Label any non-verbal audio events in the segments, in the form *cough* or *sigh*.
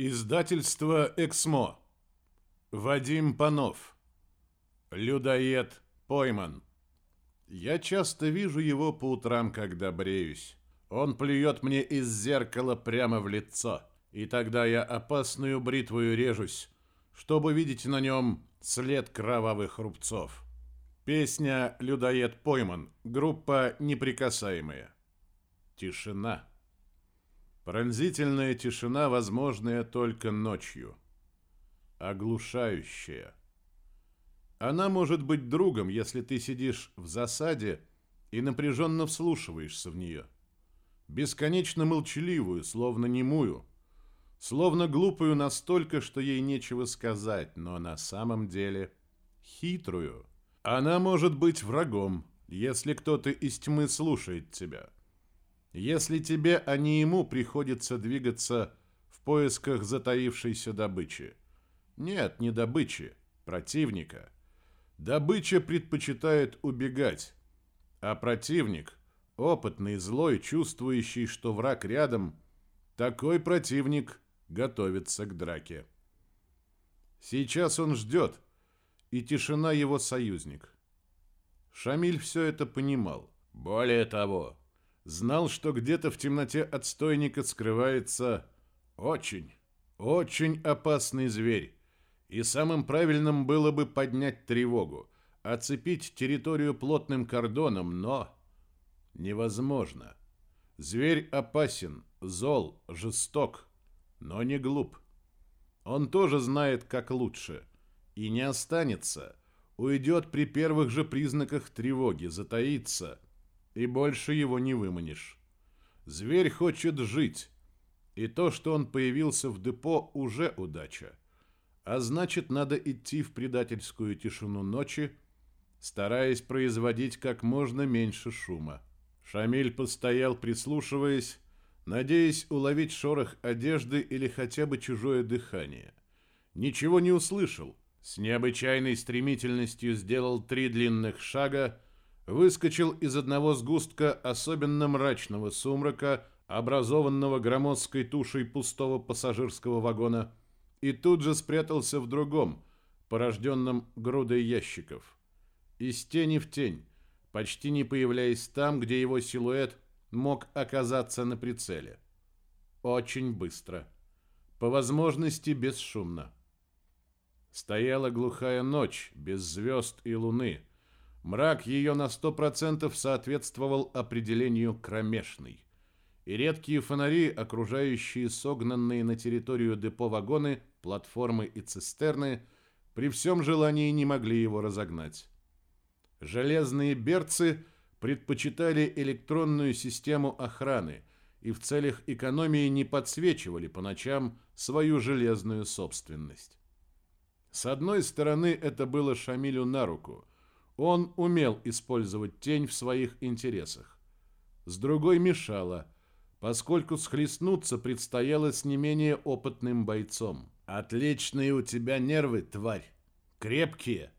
Издательство «Эксмо». Вадим Панов. Людоед пойман. Я часто вижу его по утрам, когда бреюсь. Он плюет мне из зеркала прямо в лицо. И тогда я опасную бритвою режусь, чтобы видеть на нем след кровавых рубцов. Песня «Людоед пойман». Группа «Неприкасаемые». Тишина. Пронзительная тишина, возможная только ночью. Оглушающая. Она может быть другом, если ты сидишь в засаде и напряженно вслушиваешься в нее. Бесконечно молчаливую, словно немую, словно глупую настолько, что ей нечего сказать, но на самом деле хитрую. Она может быть врагом, если кто-то из тьмы слушает тебя. Если тебе, а не ему, приходится двигаться в поисках затаившейся добычи. Нет, не добычи, противника. Добыча предпочитает убегать, а противник, опытный, злой, чувствующий, что враг рядом, такой противник готовится к драке. Сейчас он ждет, и тишина его союзник. Шамиль все это понимал. Более того, знал, что где-то в темноте отстойника скрывается очень, очень опасный зверь, и самым правильным было бы поднять тревогу, оцепить территорию плотным кордоном, но невозможно. Зверь опасен, зол, жесток, но не глуп. Он тоже знает, как лучше, и не останется, уйдет при первых же признаках тревоги, затаится – и больше его не выманишь. Зверь хочет жить, и то, что он появился в депо, уже удача. А значит, надо идти в предательскую тишину ночи, стараясь производить как можно меньше шума. Шамиль постоял, прислушиваясь, надеясь уловить шорох одежды или хотя бы чужое дыхание. Ничего не услышал. С необычайной стремительностью сделал три длинных шага, выскочил из одного сгустка особенно мрачного сумрака, образованного громоздкой тушей пустого пассажирского вагона, и тут же спрятался в другом, порожденном грудой ящиков. Из тени в тень, почти не появляясь там, где его силуэт мог оказаться на прицеле. Очень быстро. По возможности бесшумно. Стояла глухая ночь, без звезд и луны, Мрак ее на сто процентов соответствовал определению кромешный. И редкие фонари, окружающие согнанные на территорию депо вагоны, платформы и цистерны, при всем желании не могли его разогнать. Железные берцы предпочитали электронную систему охраны и в целях экономии не подсвечивали по ночам свою железную собственность. С одной стороны, это было Шамилю на руку – он умел использовать тень в своих интересах. С другой мешало, поскольку схлестнуться предстояло с не менее опытным бойцом. «Отличные у тебя нервы, тварь! Крепкие!»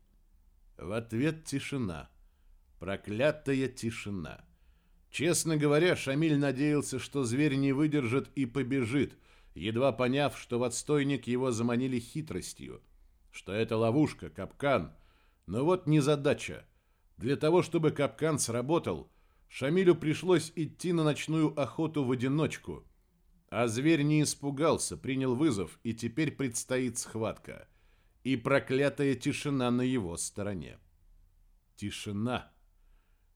В ответ тишина. Проклятая тишина. Честно говоря, Шамиль надеялся, что зверь не выдержит и побежит, едва поняв, что в отстойник его заманили хитростью, что это ловушка, капкан — но вот незадача. Для того, чтобы капкан сработал, Шамилю пришлось идти на ночную охоту в одиночку. А зверь не испугался, принял вызов, и теперь предстоит схватка. И проклятая тишина на его стороне. Тишина.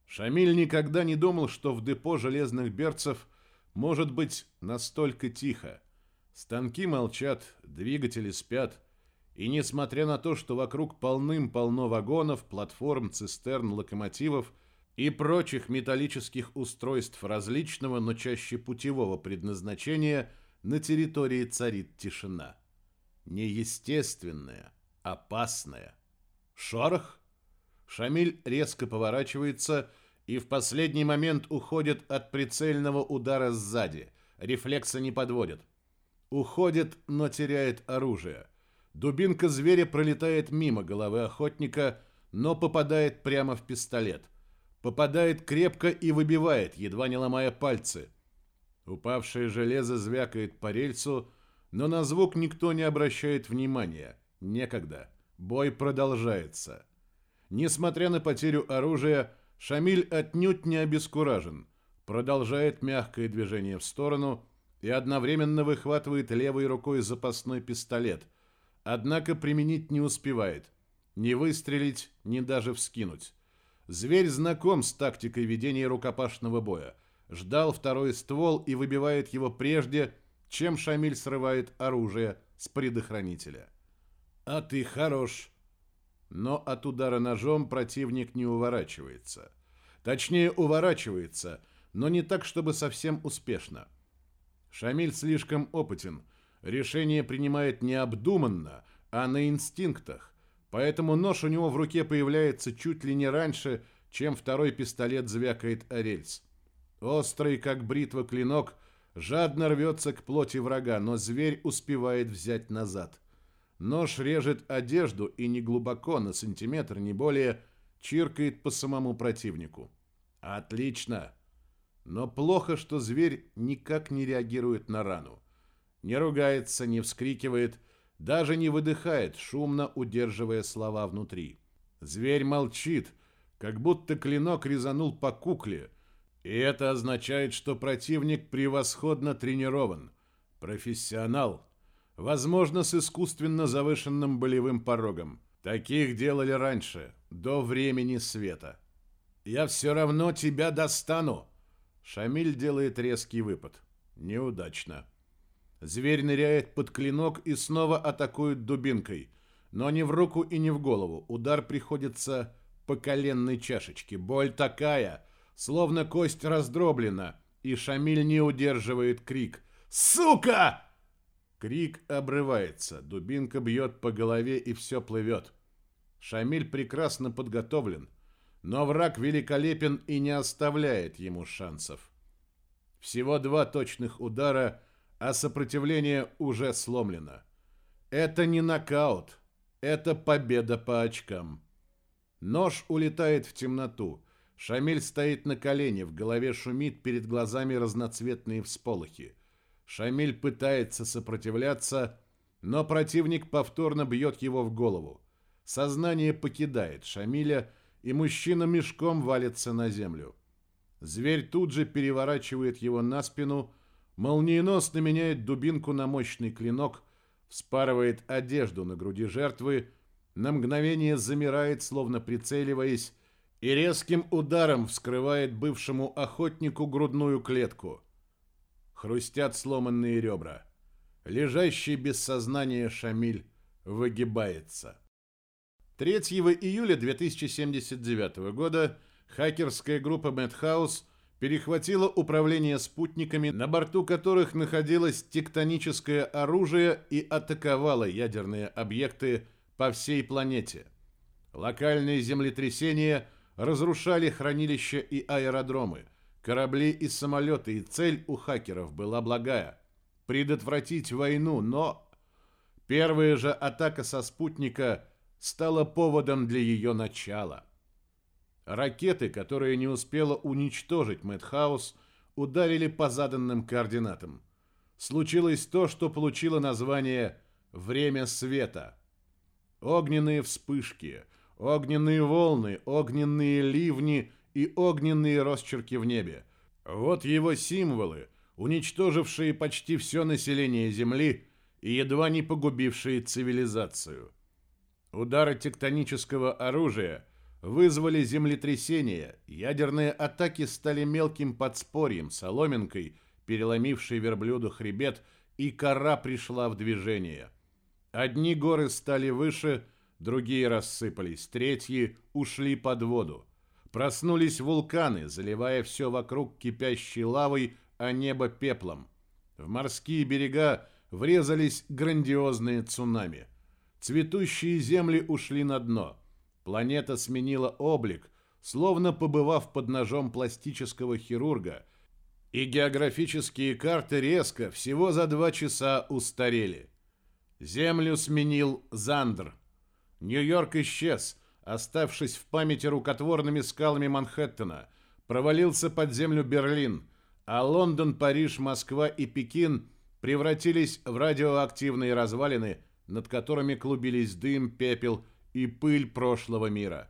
Шамиль никогда не думал, что в депо железных берцев может быть настолько тихо. Станки молчат, двигатели спят, и несмотря на то, что вокруг полным-полно вагонов, платформ, цистерн, локомотивов и прочих металлических устройств различного, но чаще путевого предназначения, на территории царит тишина. Неестественная, опасная. Шорох? Шамиль резко поворачивается и в последний момент уходит от прицельного удара сзади. Рефлекса не подводит. Уходит, но теряет оружие. Дубинка зверя пролетает мимо головы охотника, но попадает прямо в пистолет. Попадает крепко и выбивает, едва не ломая пальцы. Упавшее железо звякает по рельсу, Но на звук никто не обращает внимания. Некогда. Бой продолжается. Несмотря на потерю оружия, Шамиль отнюдь не обескуражен. Продолжает мягкое движение в сторону и одновременно выхватывает левой рукой запасной пистолет. Однако применить не успевает. Ни выстрелить, ни даже вскинуть. Зверь знаком с тактикой ведения рукопашного боя. Ждал второй ствол и выбивает его прежде, чем Шамиль срывает оружие с предохранителя. «А ты хорош!» Но от удара ножом противник не уворачивается. Точнее, уворачивается, но не так, чтобы совсем успешно. Шамиль слишком опытен. Решение принимает не обдуманно, а на инстинктах. Поэтому нож у него в руке появляется чуть ли не раньше, чем второй пистолет звякает о рельс. Острый, как бритва, клинок жадно рвется к плоти врага, но зверь успевает взять назад. Нож режет одежду и не глубоко, на сантиметр, не более, чиркает по самому противнику. Отлично! Но плохо, что зверь никак не реагирует на рану. Не ругается, не вскрикивает, даже не выдыхает, шумно удерживая слова внутри. Зверь молчит, как будто клинок резанул по кукле, и это означает, что противник превосходно тренирован, профессионал, возможно, с искусственно завышенным болевым порогом. Таких делали раньше, до времени света. «Я все равно тебя достану!» Шамиль делает резкий выпад. Неудачно. Зверь ныряет под клинок и снова атакует дубинкой. Но не в руку и не в голову. Удар приходится по коленной чашечке. Боль такая, словно кость раздроблена. И Шамиль не удерживает крик. «Сука!» Крик обрывается. Дубинка бьет по голове и все плывет. Шамиль прекрасно подготовлен. Но враг великолепен и не оставляет ему шансов. Всего два точных удара, а сопротивление уже сломлено. Это не нокаут, это победа по очкам. Нож улетает в темноту. Шамиль стоит на колене, в голове шумит, перед глазами разноцветные всполохи. Шамиль пытается сопротивляться, но противник повторно бьет его в голову. Сознание покидает Шамиля, и мужчина мешком валится на землю. Зверь тут же переворачивает его на спину, молниеносно меняет дубинку на мощный клинок, вспарывает одежду на груди жертвы, на мгновение замирает, словно прицеливаясь, и резким ударом вскрывает бывшему охотнику грудную клетку. Хрустят сломанные ребра. Лежащий без сознания Шамиль выгибается. 3 июля 2079 года хакерская группа Madhouse перехватила управление спутниками, на борту которых находилось тектоническое оружие и атаковала ядерные объекты по всей планете. Локальные землетрясения разрушали хранилища и аэродромы, корабли и самолеты, и цель у хакеров была благая – предотвратить войну, но первая же атака со спутника – стало поводом для ее начала. Ракеты, которые не успела уничтожить Мэтхаус, ударили по заданным координатам. Случилось то, что получило название «Время света». Огненные вспышки, огненные волны, огненные ливни и огненные росчерки в небе. Вот его символы, уничтожившие почти все население Земли и едва не погубившие цивилизацию. Удары тектонического оружия вызвали землетрясения, ядерные атаки стали мелким подспорьем, соломинкой, переломившей верблюду хребет, и кора пришла в движение. Одни горы стали выше, другие рассыпались, третьи ушли под воду. Проснулись вулканы, заливая все вокруг кипящей лавой, а небо пеплом. В морские берега врезались грандиозные цунами – Цветущие земли ушли на дно. Планета сменила облик, словно побывав под ножом пластического хирурга, и географические карты резко, всего за два часа, устарели. Землю сменил Зандр. Нью-Йорк исчез, оставшись в памяти рукотворными скалами Манхэттена, провалился под землю Берлин, а Лондон, Париж, Москва и Пекин превратились в радиоактивные развалины, над которыми клубились дым, пепел и пыль прошлого мира.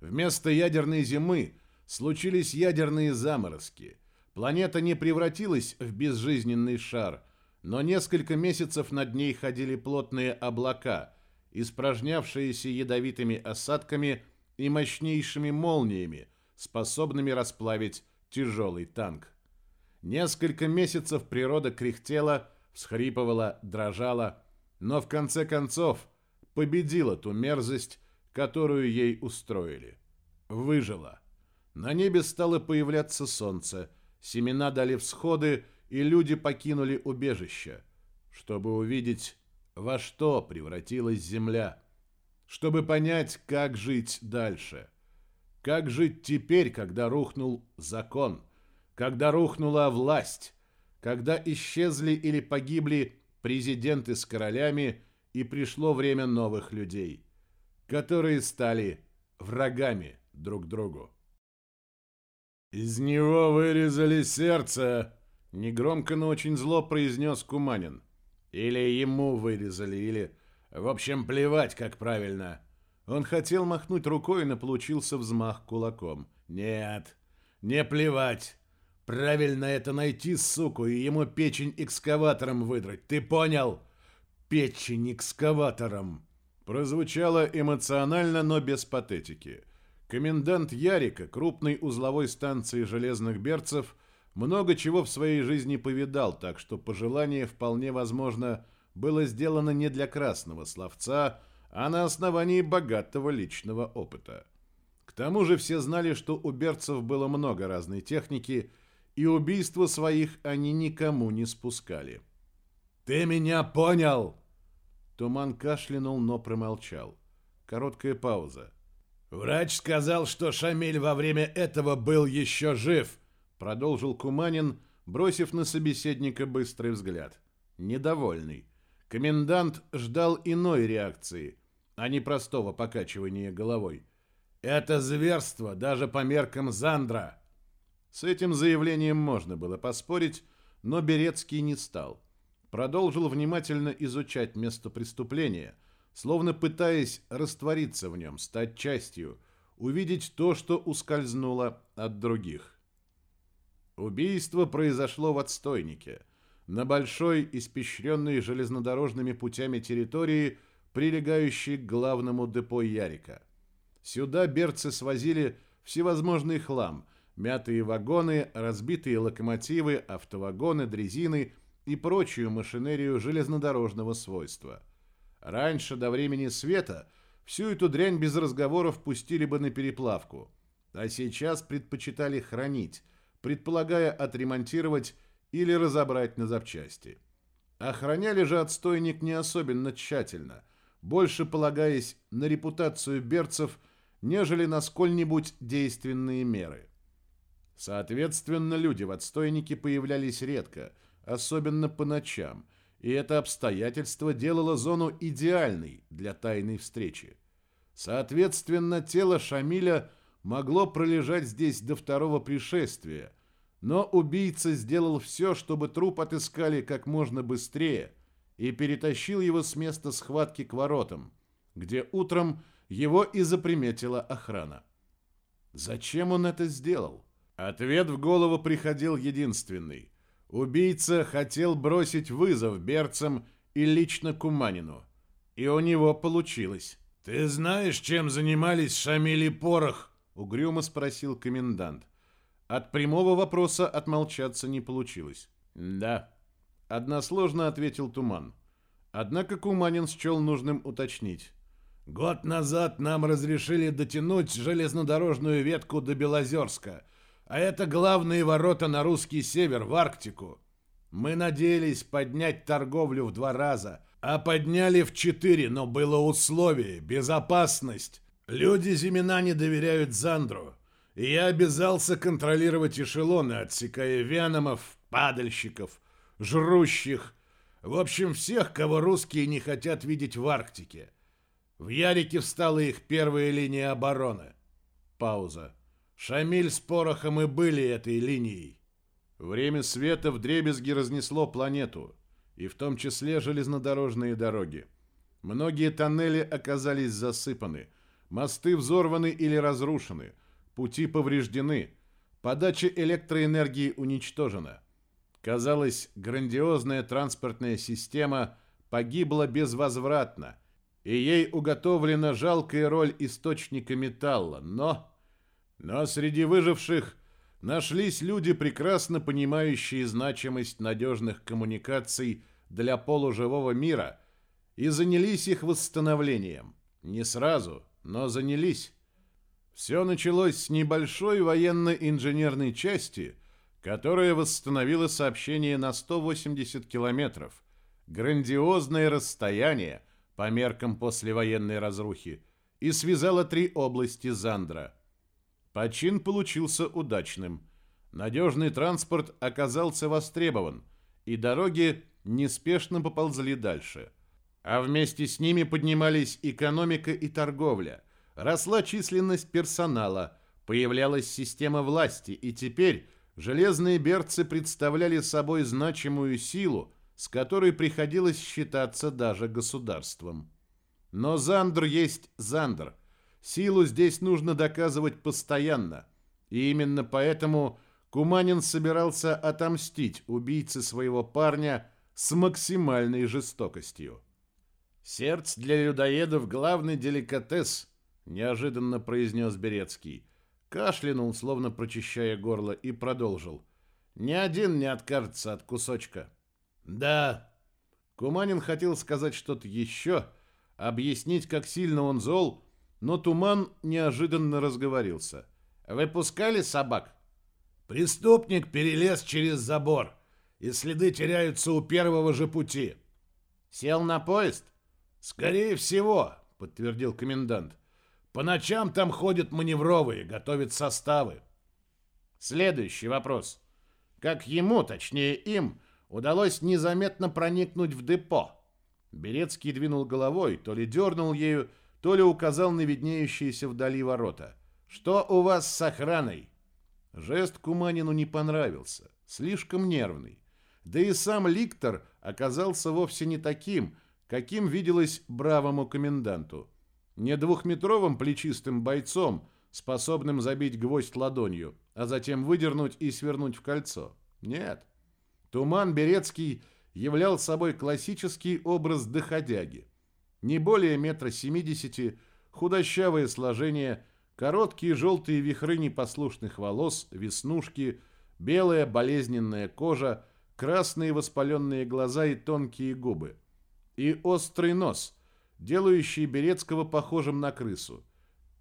Вместо ядерной зимы случились ядерные заморозки. Планета не превратилась в безжизненный шар, но несколько месяцев над ней ходили плотные облака, испражнявшиеся ядовитыми осадками и мощнейшими молниями, способными расплавить тяжелый танк. Несколько месяцев природа кряхтела, всхрипывала, дрожала, но в конце концов победила ту мерзость, которую ей устроили. Выжила. На небе стало появляться солнце, семена дали всходы, и люди покинули убежище, чтобы увидеть, во что превратилась земля, чтобы понять, как жить дальше. Как жить теперь, когда рухнул закон, когда рухнула власть, когда исчезли или погибли президенты с королями и пришло время новых людей, которые стали врагами друг другу. «Из него вырезали сердце!» Негромко, но очень зло произнес Куманин. «Или ему вырезали, или... В общем, плевать, как правильно!» Он хотел махнуть рукой, но получился взмах кулаком. «Нет, не плевать! Правильно это найти, суку, и ему печень экскаватором выдрать, ты понял? Печень экскаватором!» Прозвучало эмоционально, но без патетики. Комендант Ярика, крупной узловой станции железных берцев, много чего в своей жизни повидал, так что пожелание вполне возможно было сделано не для красного словца, а на основании богатого личного опыта. К тому же все знали, что у берцев было много разной техники, и убийства своих они никому не спускали. «Ты меня понял!» Туман кашлянул, но промолчал. Короткая пауза. «Врач сказал, что Шамиль во время этого был еще жив», продолжил Куманин, бросив на собеседника быстрый взгляд. Недовольный. Комендант ждал иной реакции, а не простого покачивания головой. «Это зверство даже по меркам Зандра!» С этим заявлением можно было поспорить, но Берецкий не стал. Продолжил внимательно изучать место преступления – словно пытаясь раствориться в нем, стать частью, увидеть то, что ускользнуло от других. Убийство произошло в отстойнике, на большой, испещренной железнодорожными путями территории, прилегающей к главному депо Ярика. Сюда берцы свозили всевозможный хлам, мятые вагоны, разбитые локомотивы, автовагоны, дрезины и прочую машинерию железнодорожного свойства – Раньше, до времени света, всю эту дрянь без разговоров пустили бы на переплавку, а сейчас предпочитали хранить, предполагая отремонтировать или разобрать на запчасти. Охраняли же отстойник не особенно тщательно, больше полагаясь на репутацию берцев, нежели на сколь-нибудь действенные меры. Соответственно, люди в отстойнике появлялись редко, особенно по ночам – и это обстоятельство делало зону идеальной для тайной встречи. Соответственно, тело Шамиля могло пролежать здесь до второго пришествия, но убийца сделал все, чтобы труп отыскали как можно быстрее и перетащил его с места схватки к воротам, где утром его и заприметила охрана. Зачем он это сделал? Ответ в голову приходил единственный. Убийца хотел бросить вызов берцам и лично Куманину. И у него получилось. «Ты знаешь, чем занимались Шамиль и Порох?» — угрюмо спросил комендант. От прямого вопроса отмолчаться не получилось. «Да», — односложно ответил Туман. Однако Куманин счел нужным уточнить. «Год назад нам разрешили дотянуть железнодорожную ветку до Белозерска, а это главные ворота на русский север, в Арктику. Мы надеялись поднять торговлю в два раза, а подняли в четыре, но было условие – безопасность. Люди Зимина не доверяют Зандру, и я обязался контролировать эшелоны, отсекая веномов, падальщиков, жрущих, в общем, всех, кого русские не хотят видеть в Арктике. В Ярике встала их первая линия обороны. Пауза. Шамиль с Порохом и были этой линией. Время света в дребезги разнесло планету. и в том числе железнодорожные дороги. Многие тоннели оказались засыпаны, мосты взорваны или разрушены, пути повреждены, подача электроэнергии уничтожена. Казалось, грандиозная транспортная система погибла безвозвратно, и ей уготовлена жалкая роль источника металла, но... Но среди выживших нашлись люди, прекрасно понимающие значимость надежных коммуникаций для полуживого мира – и занялись их восстановлением. Не сразу, но занялись. Все началось с небольшой военно-инженерной части, которая восстановила сообщение на 180 километров. Грандиозное расстояние по меркам послевоенной разрухи и связала три области Зандра. Почин получился удачным. Надежный транспорт оказался востребован, и дороги неспешно поползли дальше – а вместе с ними поднимались экономика и торговля, росла численность персонала, появлялась система власти, и теперь железные берцы представляли собой значимую силу, с которой приходилось считаться даже государством. Но Зандр есть Зандр. Силу здесь нужно доказывать постоянно. И именно поэтому Куманин собирался отомстить убийце своего парня с максимальной жестокостью. «Сердце для людоедов — главный деликатес», — неожиданно произнес Берецкий. Кашлянул, словно прочищая горло, и продолжил. «Ни один не откажется от кусочка». «Да». Куманин хотел сказать что-то еще, объяснить, как сильно он зол, но Туман неожиданно разговорился. «Вы пускали собак?» «Преступник перелез через забор, и следы теряются у первого же пути». «Сел на поезд?» «Скорее всего», — подтвердил комендант. «По ночам там ходят маневровые, готовят составы». Следующий вопрос. Как ему, точнее им, удалось незаметно проникнуть в депо? Берецкий двинул головой, то ли дернул ею, то ли указал на виднеющиеся вдали ворота. «Что у вас с охраной?» Жест Куманину не понравился, слишком нервный. Да и сам Ликтор оказался вовсе не таким, каким виделось бравому коменданту. Не двухметровым плечистым бойцом, способным забить гвоздь ладонью, а затем выдернуть и свернуть в кольцо. Нет. Туман Берецкий являл собой классический образ доходяги. Не более метра семидесяти, худощавое сложение, короткие желтые вихры непослушных волос, веснушки, белая болезненная кожа, красные воспаленные глаза и тонкие губы и острый нос, делающий Берецкого похожим на крысу.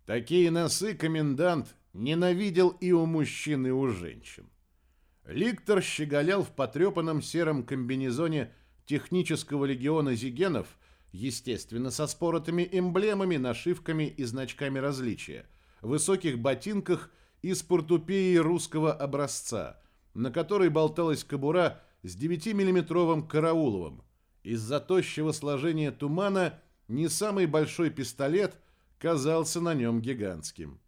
Такие носы комендант ненавидел и у мужчин, и у женщин. Ликтор щеголял в потрепанном сером комбинезоне технического легиона зигенов, естественно, со споротыми эмблемами, нашивками и значками различия, высоких ботинках и с портупеей русского образца, на которой болталась кобура с 9-миллиметровым карауловым, из-за тощего сложения тумана не самый большой пистолет казался на нем гигантским.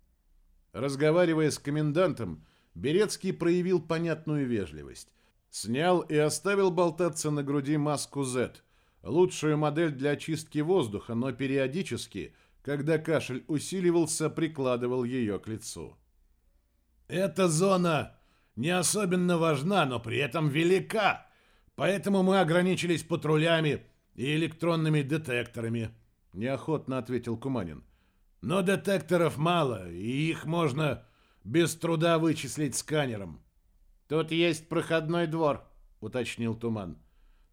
Разговаривая с комендантом, Берецкий проявил понятную вежливость. Снял и оставил болтаться на груди маску Z, лучшую модель для очистки воздуха, но периодически, когда кашель усиливался, прикладывал ее к лицу. «Эта зона не особенно важна, но при этом велика», Поэтому мы ограничились патрулями и электронными детекторами, неохотно ответил Куманин. Но детекторов мало, и их можно без труда вычислить сканером. Тут есть проходной двор, уточнил Туман.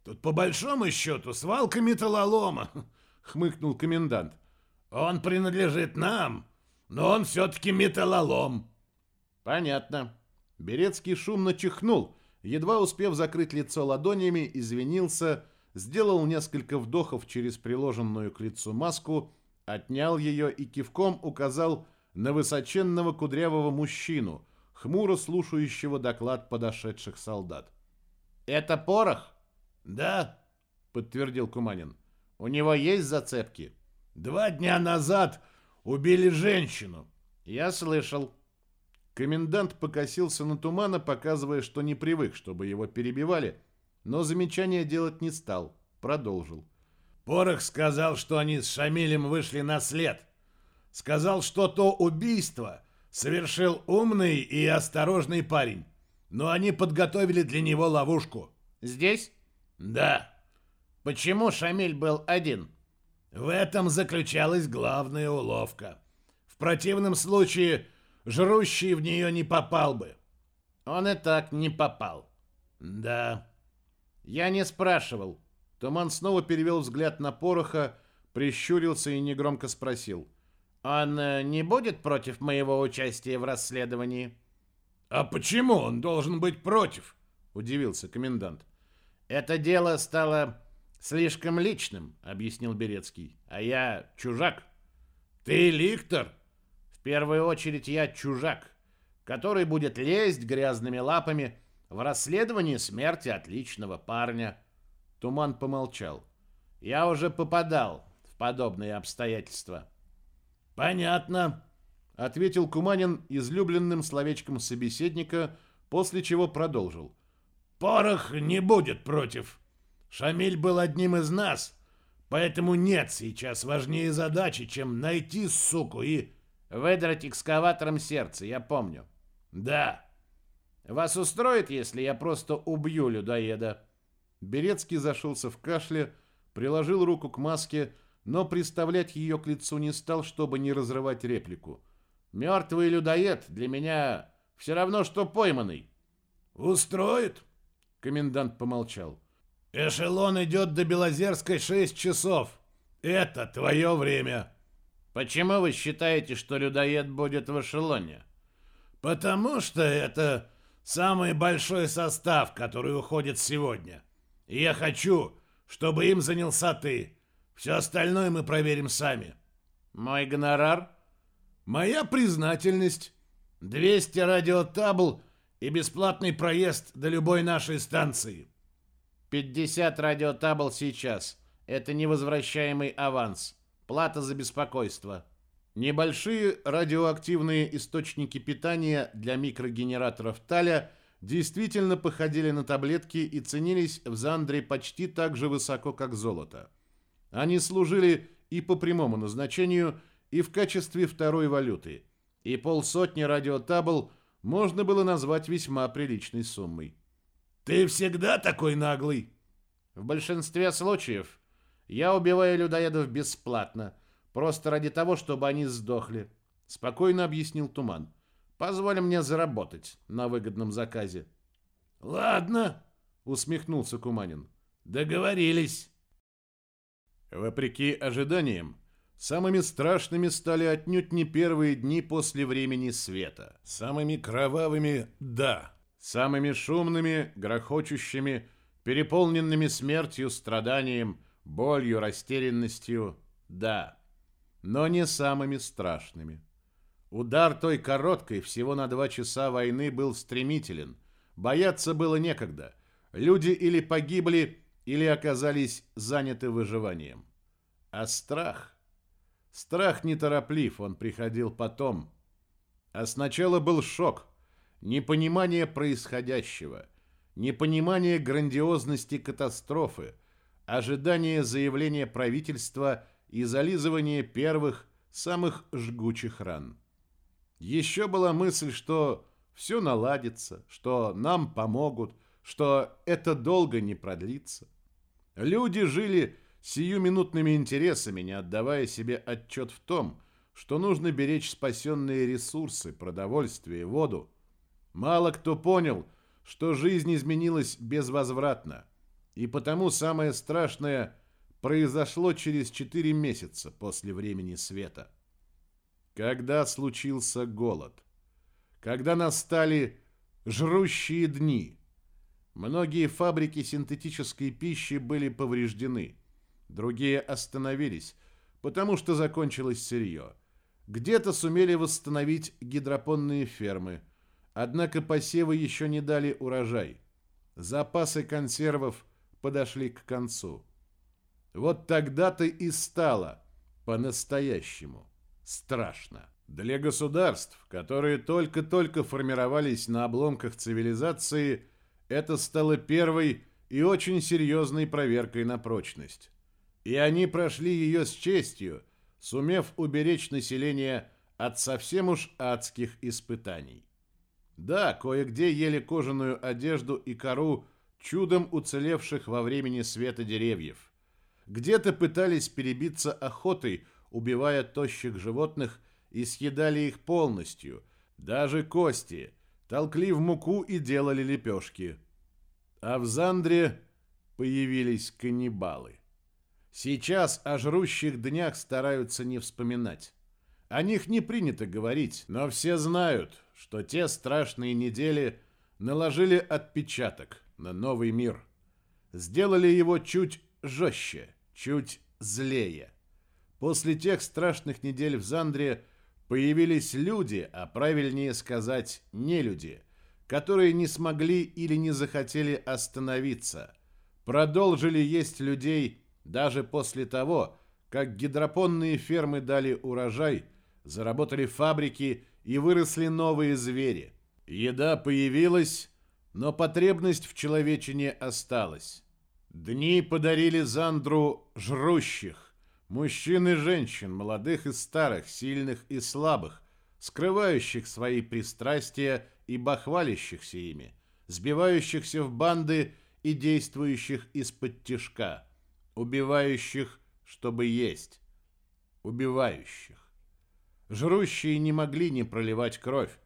Тут по большому счету свалка металлолома, *laughs* хмыкнул комендант. Он принадлежит нам, но он все-таки металлолом. Понятно. Берецкий шумно чихнул, едва успев закрыть лицо ладонями, извинился, сделал несколько вдохов через приложенную к лицу маску, отнял ее и кивком указал на высоченного кудрявого мужчину, хмуро слушающего доклад подошедших солдат. «Это порох?» «Да», — подтвердил Куманин. «У него есть зацепки?» «Два дня назад убили женщину». «Я слышал», Комендант покосился на тумана, показывая, что не привык, чтобы его перебивали, но замечания делать не стал, продолжил. Порох сказал, что они с Шамилем вышли на след. Сказал, что то убийство совершил умный и осторожный парень, но они подготовили для него ловушку. Здесь? Да. Почему Шамиль был один? В этом заключалась главная уловка. В противном случае жрущий в нее не попал бы. Он и так не попал. Да. Я не спрашивал. Туман снова перевел взгляд на Пороха, прищурился и негромко спросил. Он э, не будет против моего участия в расследовании? А почему он должен быть против? Удивился комендант. Это дело стало слишком личным, объяснил Берецкий. А я чужак. Ты ликтор? В первую очередь я чужак, который будет лезть грязными лапами в расследовании смерти отличного парня. Туман помолчал. Я уже попадал в подобные обстоятельства. Понятно, ответил Куманин излюбленным словечком собеседника, после чего продолжил. Порох не будет против. Шамиль был одним из нас, поэтому нет сейчас важнее задачи, чем найти суку и... Выдрать экскаватором сердце, я помню. Да. Вас устроит, если я просто убью людоеда? Берецкий зашелся в кашле, приложил руку к маске, но приставлять ее к лицу не стал, чтобы не разрывать реплику. «Мертвый людоед для меня все равно, что пойманный». «Устроит?» Комендант помолчал. «Эшелон идет до Белозерской шесть часов. Это твое время». «Почему вы считаете, что людоед будет в эшелоне?» «Потому что это самый большой состав, который уходит сегодня. И я хочу, чтобы им занялся ты. Все остальное мы проверим сами». «Мой гонорар?» «Моя признательность. 200 радиотабл и бесплатный проезд до любой нашей станции». «50 радиотабл сейчас. Это невозвращаемый аванс. Плата за беспокойство». Небольшие радиоактивные источники питания для микрогенераторов Таля действительно походили на таблетки и ценились в Зандре почти так же высоко, как золото. Они служили и по прямому назначению, и в качестве второй валюты, и полсотни радиотабл можно было назвать весьма приличной суммой. «Ты всегда такой наглый?» «В большинстве случаев я убиваю людоедов бесплатно, просто ради того, чтобы они сдохли», — спокойно объяснил Туман. «Позволь мне заработать на выгодном заказе». «Ладно», — усмехнулся Куманин. «Договорились». Вопреки ожиданиям, самыми страшными стали отнюдь не первые дни после времени света. Самыми кровавыми – да. Самыми шумными, грохочущими, переполненными смертью, страданием, болью, растерянностью – да. Но не самыми страшными. Удар той короткой, всего на два часа войны, был стремителен. Бояться было некогда. Люди или погибли, или оказались заняты выживанием. А страх? Страх нетороплив, он приходил потом. А сначала был шок, непонимание происходящего, непонимание грандиозности катастрофы, ожидание заявления правительства и зализывание первых, самых жгучих ран. Еще была мысль, что все наладится, что нам помогут, что это долго не продлится. Люди жили сиюминутными интересами, не отдавая себе отчет в том, что нужно беречь спасенные ресурсы, продовольствие, воду. Мало кто понял, что жизнь изменилась безвозвратно, и потому самое страшное произошло через четыре месяца после времени света. Когда случился голод, когда настали жрущие дни – Многие фабрики синтетической пищи были повреждены. Другие остановились, потому что закончилось сырье. Где-то сумели восстановить гидропонные фермы, однако посевы еще не дали урожай. Запасы консервов подошли к концу. Вот тогда-то и стало по-настоящему страшно. Для государств, которые только-только формировались на обломках цивилизации – это стало первой и очень серьезной проверкой на прочность. И они прошли ее с честью, сумев уберечь население от совсем уж адских испытаний. Да, кое-где ели кожаную одежду и кору чудом уцелевших во времени света деревьев. Где-то пытались перебиться охотой, убивая тощих животных и съедали их полностью, даже кости, толкли в муку и делали лепешки. А в Зандре появились каннибалы. Сейчас о жрущих днях стараются не вспоминать. О них не принято говорить, но все знают, что те страшные недели наложили отпечаток на новый мир. Сделали его чуть жестче, чуть злее. После тех страшных недель в Зандре появились люди, а правильнее сказать, не люди, которые не смогли или не захотели остановиться, продолжили есть людей даже после того, как гидропонные фермы дали урожай, заработали фабрики и выросли новые звери. Еда появилась, но потребность в человечине осталась. Дни подарили Зандру жрущих, мужчин и женщин, молодых и старых, сильных и слабых, скрывающих свои пристрастия и бахвалящихся ими, сбивающихся в банды и действующих из-под тишка, убивающих, чтобы есть, убивающих. Жрущие не могли не проливать кровь,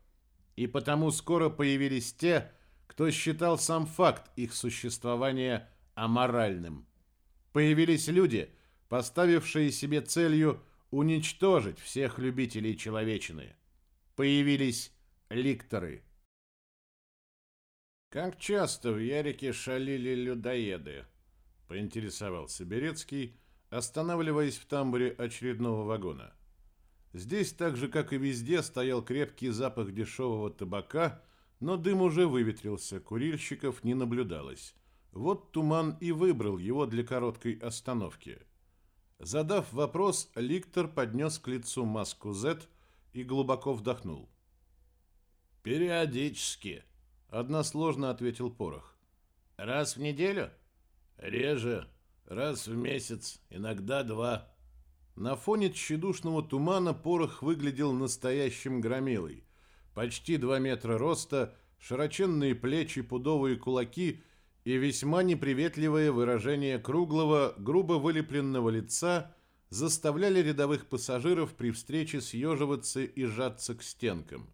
и потому скоро появились те, кто считал сам факт их существования – аморальным. Появились люди, поставившие себе целью уничтожить всех любителей человечины. Появились ликторы. «Как часто в Ярике шалили людоеды?» — поинтересовался Берецкий, останавливаясь в тамбуре очередного вагона. Здесь, так же, как и везде, стоял крепкий запах дешевого табака, но дым уже выветрился, курильщиков не наблюдалось. Вот Туман и выбрал его для короткой остановки. Задав вопрос, Ликтор поднес к лицу маску Z и глубоко вдохнул. «Периодически», — односложно ответил Порох. «Раз в неделю?» «Реже. Раз в месяц. Иногда два». На фоне тщедушного тумана Порох выглядел настоящим громилой. Почти два метра роста, широченные плечи, пудовые кулаки — и весьма неприветливое выражение круглого, грубо вылепленного лица заставляли рядовых пассажиров при встрече съеживаться и сжаться к стенкам.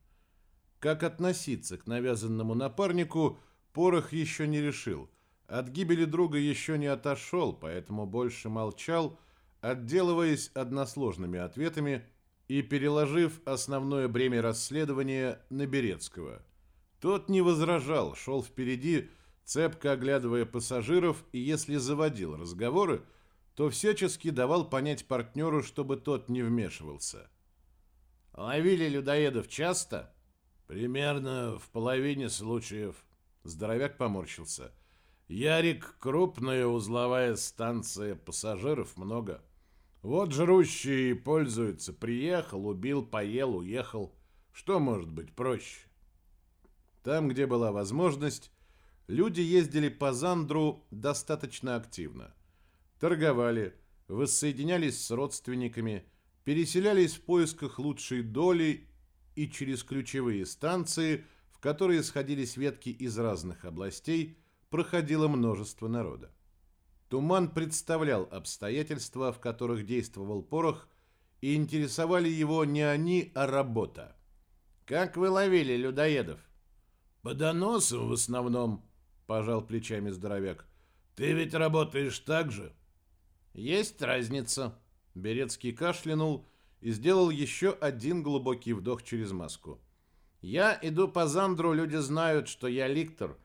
Как относиться к навязанному напарнику, Порох еще не решил. От гибели друга еще не отошел, поэтому больше молчал, отделываясь односложными ответами и переложив основное бремя расследования на Берецкого. Тот не возражал, шел впереди, цепко оглядывая пассажиров, и если заводил разговоры, то всячески давал понять партнеру, чтобы тот не вмешивался. «Ловили людоедов часто?» «Примерно в половине случаев», — здоровяк поморщился. «Ярик — крупная узловая станция, пассажиров много. Вот жрущие пользуются. Приехал, убил, поел, уехал. Что может быть проще?» Там, где была возможность, люди ездили по Зандру достаточно активно. Торговали, воссоединялись с родственниками, переселялись в поисках лучшей доли и через ключевые станции, в которые сходились ветки из разных областей, проходило множество народа. Туман представлял обстоятельства, в которых действовал порох, и интересовали его не они, а работа. «Как вы ловили людоедов?» «По доносам в основном», пожал плечами здоровяк. Ты ведь работаешь так же? Есть разница. Берецкий кашлянул и сделал еще один глубокий вдох через маску. Я иду по Зандру, люди знают, что я ликтор.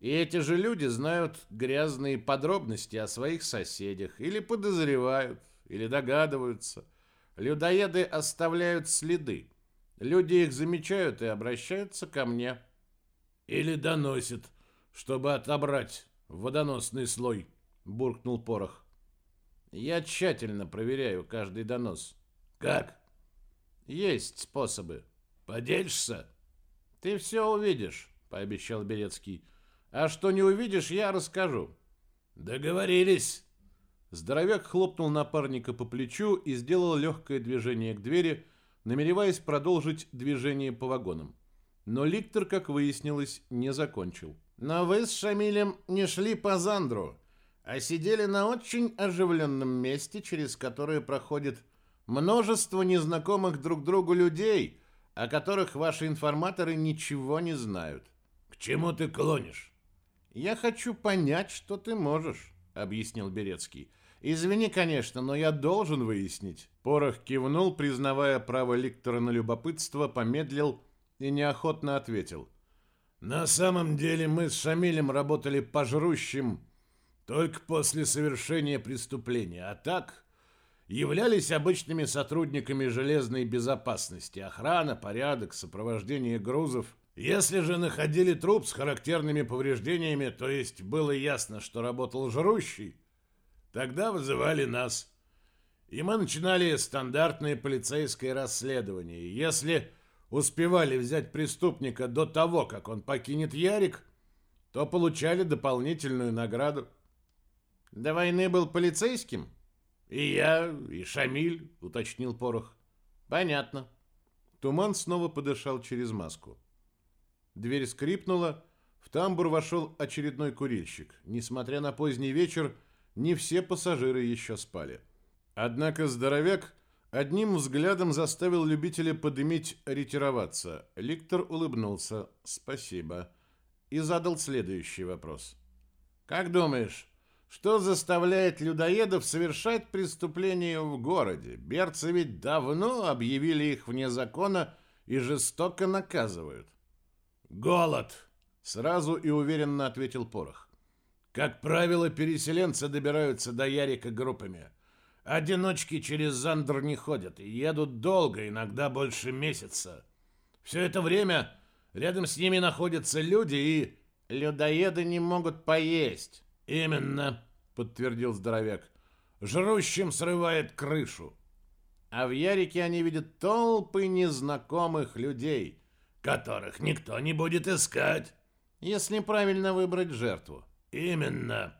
И эти же люди знают грязные подробности о своих соседях. Или подозревают, или догадываются. Людоеды оставляют следы. Люди их замечают и обращаются ко мне. Или доносят, чтобы отобрать водоносный слой, буркнул Порох. Я тщательно проверяю каждый донос. Как? Есть способы. Поделишься? Ты все увидишь, пообещал Берецкий. А что не увидишь, я расскажу. Договорились. Здоровяк хлопнул напарника по плечу и сделал легкое движение к двери, намереваясь продолжить движение по вагонам. Но Ликтор, как выяснилось, не закончил. «Но вы с Шамилем не шли по Зандру, а сидели на очень оживленном месте, через которое проходит множество незнакомых друг другу людей, о которых ваши информаторы ничего не знают». «К чему ты клонишь?» «Я хочу понять, что ты можешь», — объяснил Берецкий. «Извини, конечно, но я должен выяснить». Порох кивнул, признавая право Ликтора на любопытство, помедлил и неохотно ответил. «На самом деле мы с Шамилем работали пожрущим только после совершения преступления, а так являлись обычными сотрудниками железной безопасности, охрана, порядок, сопровождение грузов. Если же находили труп с характерными повреждениями, то есть было ясно, что работал жрущий, тогда вызывали нас. И мы начинали стандартное полицейское расследование. Если успевали взять преступника до того, как он покинет Ярик, то получали дополнительную награду. До войны был полицейским? И я, и Шамиль, уточнил Порох. Понятно. Туман снова подышал через маску. Дверь скрипнула, в тамбур вошел очередной курильщик. Несмотря на поздний вечер, не все пассажиры еще спали. Однако здоровяк одним взглядом заставил любителя подымить ретироваться. Ликтор улыбнулся. «Спасибо». И задал следующий вопрос. «Как думаешь, что заставляет людоедов совершать преступления в городе? Берцы ведь давно объявили их вне закона и жестоко наказывают. Голод, сразу и уверенно ответил Порох. Как правило, переселенцы добираются до Ярика группами. Одиночки через Зандр не ходят и едут долго, иногда больше месяца. Все это время рядом с ними находятся люди и... Людоеды не могут поесть. «Именно», — подтвердил здоровяк. «Жрущим срывает крышу». А в Ярике они видят толпы незнакомых людей, которых никто не будет искать, если правильно выбрать жертву. «Именно».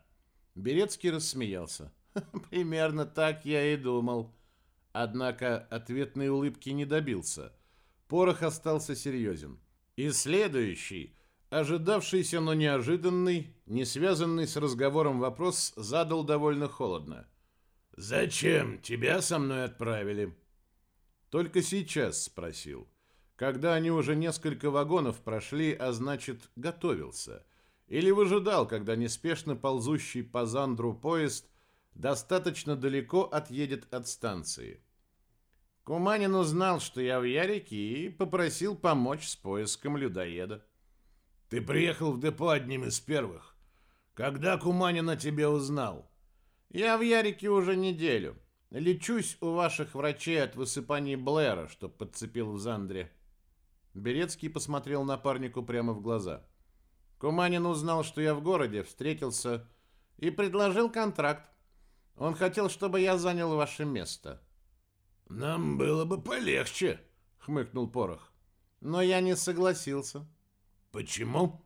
Берецкий рассмеялся. *laughs* «Примерно так я и думал». Однако ответной улыбки не добился. Порох остался серьезен. И следующий, Ожидавшийся, но неожиданный, не связанный с разговором вопрос задал довольно холодно. «Зачем тебя со мной отправили?» Только сейчас спросил. Когда они уже несколько вагонов прошли, а значит, готовился. Или выжидал, когда неспешно ползущий по Зандру поезд достаточно далеко отъедет от станции. Куманин узнал, что я в Ярике, и попросил помочь с поиском людоеда. Ты приехал в депо одним из первых. Когда Куманин о тебе узнал? Я в Ярике уже неделю. Лечусь у ваших врачей от высыпаний Блэра, что подцепил в Зандре. Берецкий посмотрел напарнику прямо в глаза. Куманин узнал, что я в городе, встретился и предложил контракт. Он хотел, чтобы я занял ваше место. Нам было бы полегче, хмыкнул Порох. Но я не согласился. Почему?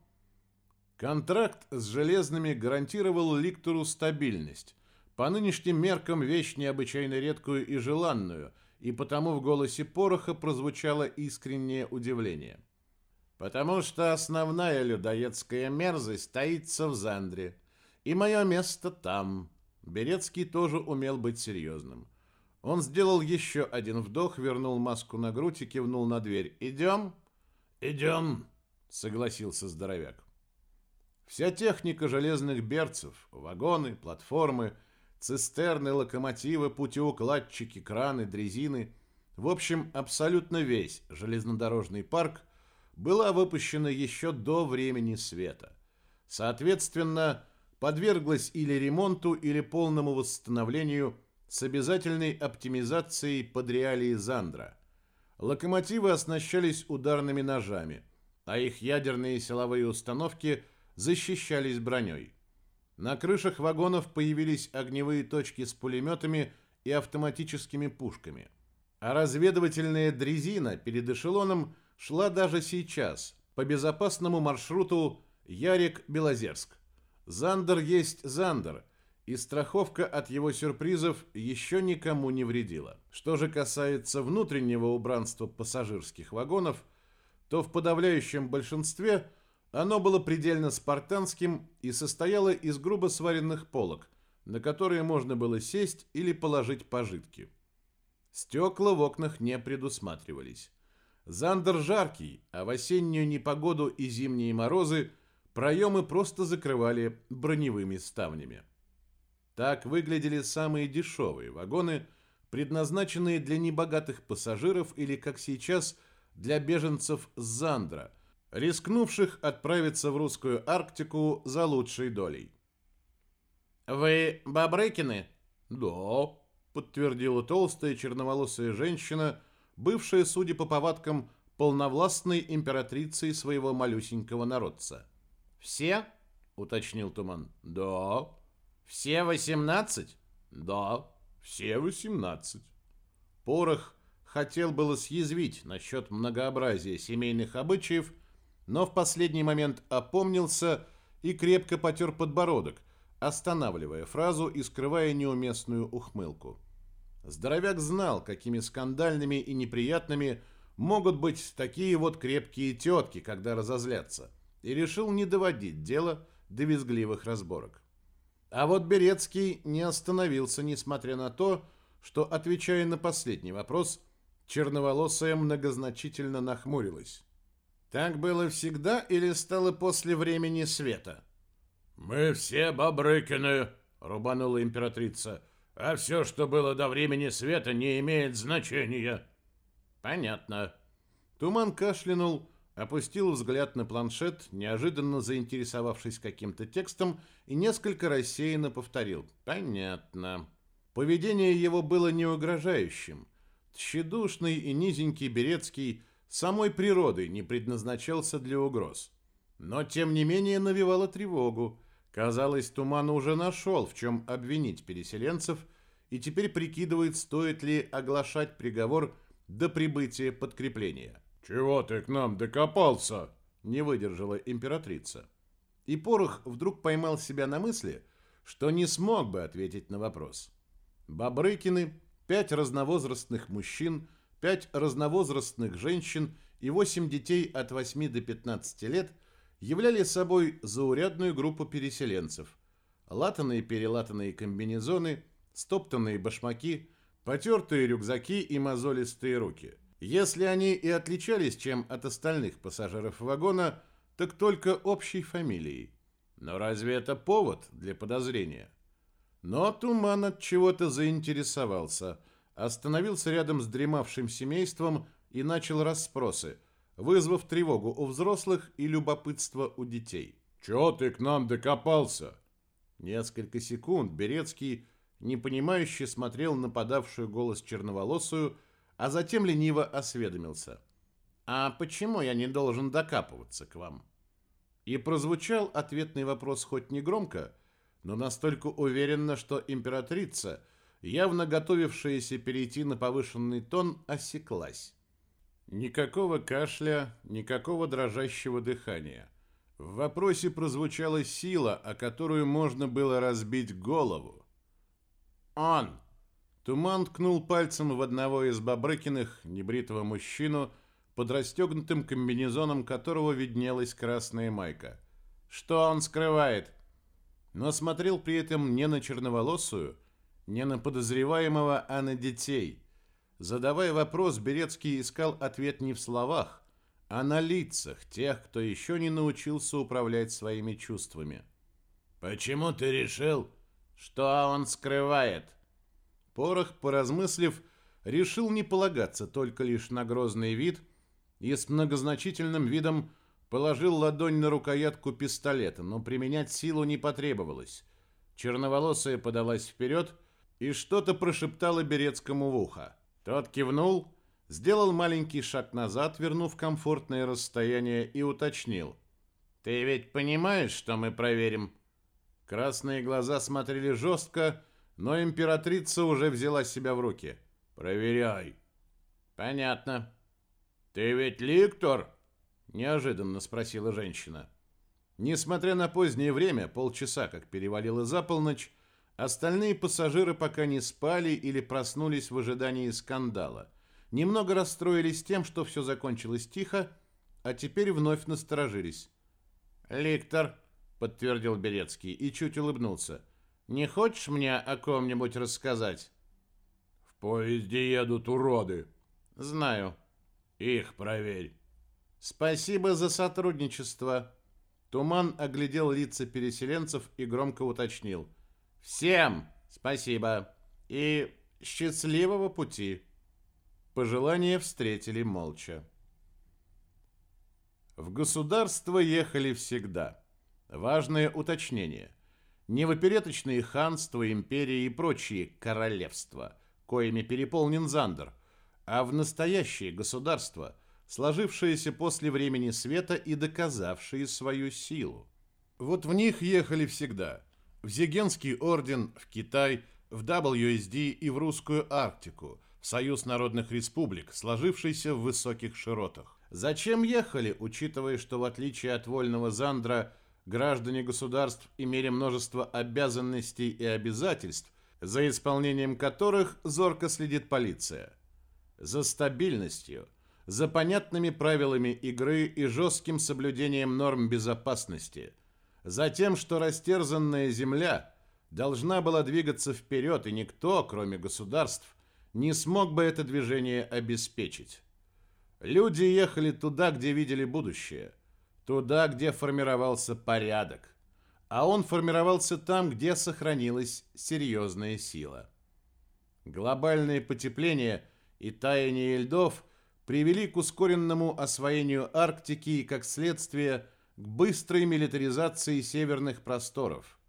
Контракт с железными гарантировал Ликтору стабильность. По нынешним меркам вещь необычайно редкую и желанную, и потому в голосе Пороха прозвучало искреннее удивление. «Потому что основная людоедская мерзость таится в Зандре, и мое место там». Берецкий тоже умел быть серьезным. Он сделал еще один вдох, вернул маску на грудь и кивнул на дверь. «Идем?» «Идем», согласился здоровяк. Вся техника железных берцев, вагоны, платформы, цистерны, локомотивы, путеукладчики, краны, дрезины, в общем, абсолютно весь железнодорожный парк была выпущена еще до времени света. Соответственно, подверглась или ремонту, или полному восстановлению с обязательной оптимизацией под реалии Зандра. Локомотивы оснащались ударными ножами – а их ядерные силовые установки защищались броней. На крышах вагонов появились огневые точки с пулеметами и автоматическими пушками. А разведывательная дрезина перед эшелоном шла даже сейчас по безопасному маршруту Ярик-Белозерск. Зандер есть Зандер, и страховка от его сюрпризов еще никому не вредила. Что же касается внутреннего убранства пассажирских вагонов, то в подавляющем большинстве оно было предельно спартанским и состояло из грубо сваренных полок, на которые можно было сесть или положить пожитки. Стекла в окнах не предусматривались. Зандер жаркий, а в осеннюю непогоду и зимние морозы проемы просто закрывали броневыми ставнями. Так выглядели самые дешевые вагоны, предназначенные для небогатых пассажиров или, как сейчас, для беженцев с Зандра, рискнувших отправиться в русскую Арктику за лучшей долей. «Вы Бабрыкины?» «Да», — подтвердила толстая черноволосая женщина, бывшая, судя по повадкам, полновластной императрицей своего малюсенького народца. «Все?» — уточнил Туман. «Да». Все восемнадцать? Да, все восемнадцать. Порох хотел было съязвить насчет многообразия семейных обычаев, но в последний момент опомнился и крепко потер подбородок, останавливая фразу и скрывая неуместную ухмылку. Здоровяк знал, какими скандальными и неприятными могут быть такие вот крепкие тетки, когда разозлятся, и решил не доводить дело до визгливых разборок. А вот Берецкий не остановился, несмотря на то, что, отвечая на последний вопрос, черноволосая многозначительно нахмурилась. «Так было всегда или стало после времени света?» «Мы все Бобрыкины», — рубанула императрица, «а все, что было до времени света, не имеет значения». «Понятно». Туман кашлянул, опустил взгляд на планшет, неожиданно заинтересовавшись каким-то текстом, и несколько рассеянно повторил «Понятно». Поведение его было не угрожающим. Тщедушный и низенький Берецкий самой природой не предназначался для угроз. Но, тем не менее, навевало тревогу. Казалось, Туман уже нашел, в чем обвинить переселенцев, и теперь прикидывает, стоит ли оглашать приговор до прибытия подкрепления. «Чего ты к нам докопался?» — не выдержала императрица. И Порох вдруг поймал себя на мысли, что не смог бы ответить на вопрос. Бобрыкины, пять разновозрастных мужчин, пять разновозрастных женщин и восемь детей от 8 до 15 лет являли собой заурядную группу переселенцев. Латанные-перелатанные комбинезоны, стоптанные башмаки, потертые рюкзаки и мозолистые руки – если они и отличались чем от остальных пассажиров вагона, так только общей фамилией. Но разве это повод для подозрения? Но Туман от чего-то заинтересовался, остановился рядом с дремавшим семейством и начал расспросы, вызвав тревогу у взрослых и любопытство у детей. «Чего ты к нам докопался?» Несколько секунд Берецкий, непонимающе смотрел на подавшую голос черноволосую, а затем лениво осведомился. «А почему я не должен докапываться к вам?» И прозвучал ответный вопрос хоть не громко, но настолько уверенно, что императрица, явно готовившаяся перейти на повышенный тон, осеклась. Никакого кашля, никакого дрожащего дыхания. В вопросе прозвучала сила, о которую можно было разбить голову. «Он!» Туман ткнул пальцем в одного из Бобрыкиных, небритого мужчину, под расстегнутым комбинезоном которого виднелась красная майка. Что он скрывает? Но смотрел при этом не на черноволосую, не на подозреваемого, а на детей. Задавая вопрос, Берецкий искал ответ не в словах, а на лицах тех, кто еще не научился управлять своими чувствами. «Почему ты решил, что он скрывает?» Порох, поразмыслив, решил не полагаться только лишь на грозный вид и с многозначительным видом положил ладонь на рукоятку пистолета, но применять силу не потребовалось. Черноволосая подалась вперед и что-то прошептала Берецкому в ухо. Тот кивнул, сделал маленький шаг назад, вернув комфортное расстояние и уточнил. «Ты ведь понимаешь, что мы проверим?» Красные глаза смотрели жестко, но императрица уже взяла себя в руки. «Проверяй». «Понятно». «Ты ведь ликтор?» – неожиданно спросила женщина. Несмотря на позднее время, полчаса как перевалило за полночь, Остальные пассажиры пока не спали или проснулись в ожидании скандала. Немного расстроились тем, что все закончилось тихо, а теперь вновь насторожились. «Ликтор», — подтвердил Берецкий и чуть улыбнулся, — «не хочешь мне о ком-нибудь рассказать?» «В поезде едут уроды». «Знаю». «Их проверь». «Спасибо за сотрудничество». Туман оглядел лица переселенцев и громко уточнил. «Всем спасибо и счастливого пути!» Пожелания встретили молча. В государство ехали всегда. Важное уточнение. Не в ханства, империи и прочие королевства, коими переполнен Зандер, а в настоящее государство, сложившееся после времени света и доказавшее свою силу. Вот в них ехали всегда. В Зигенский орден, в Китай, в WSD и в Русскую Арктику, в Союз народных республик, сложившийся в высоких широтах. Зачем ехали, учитывая, что в отличие от вольного Зандра, граждане государств имели множество обязанностей и обязательств, за исполнением которых зорко следит полиция? За стабильностью, за понятными правилами игры и жестким соблюдением норм безопасности, за тем, что растерзанная земля должна была двигаться вперед, и никто, кроме государств, не смог бы это движение обеспечить. Люди ехали туда, где видели будущее, туда, где формировался порядок, а он формировался там, где сохранилась серьезная сила. Глобальное потепление и таяние льдов привели к ускоренному освоению Арктики и, как следствие, к быстрой милитаризации северных просторов.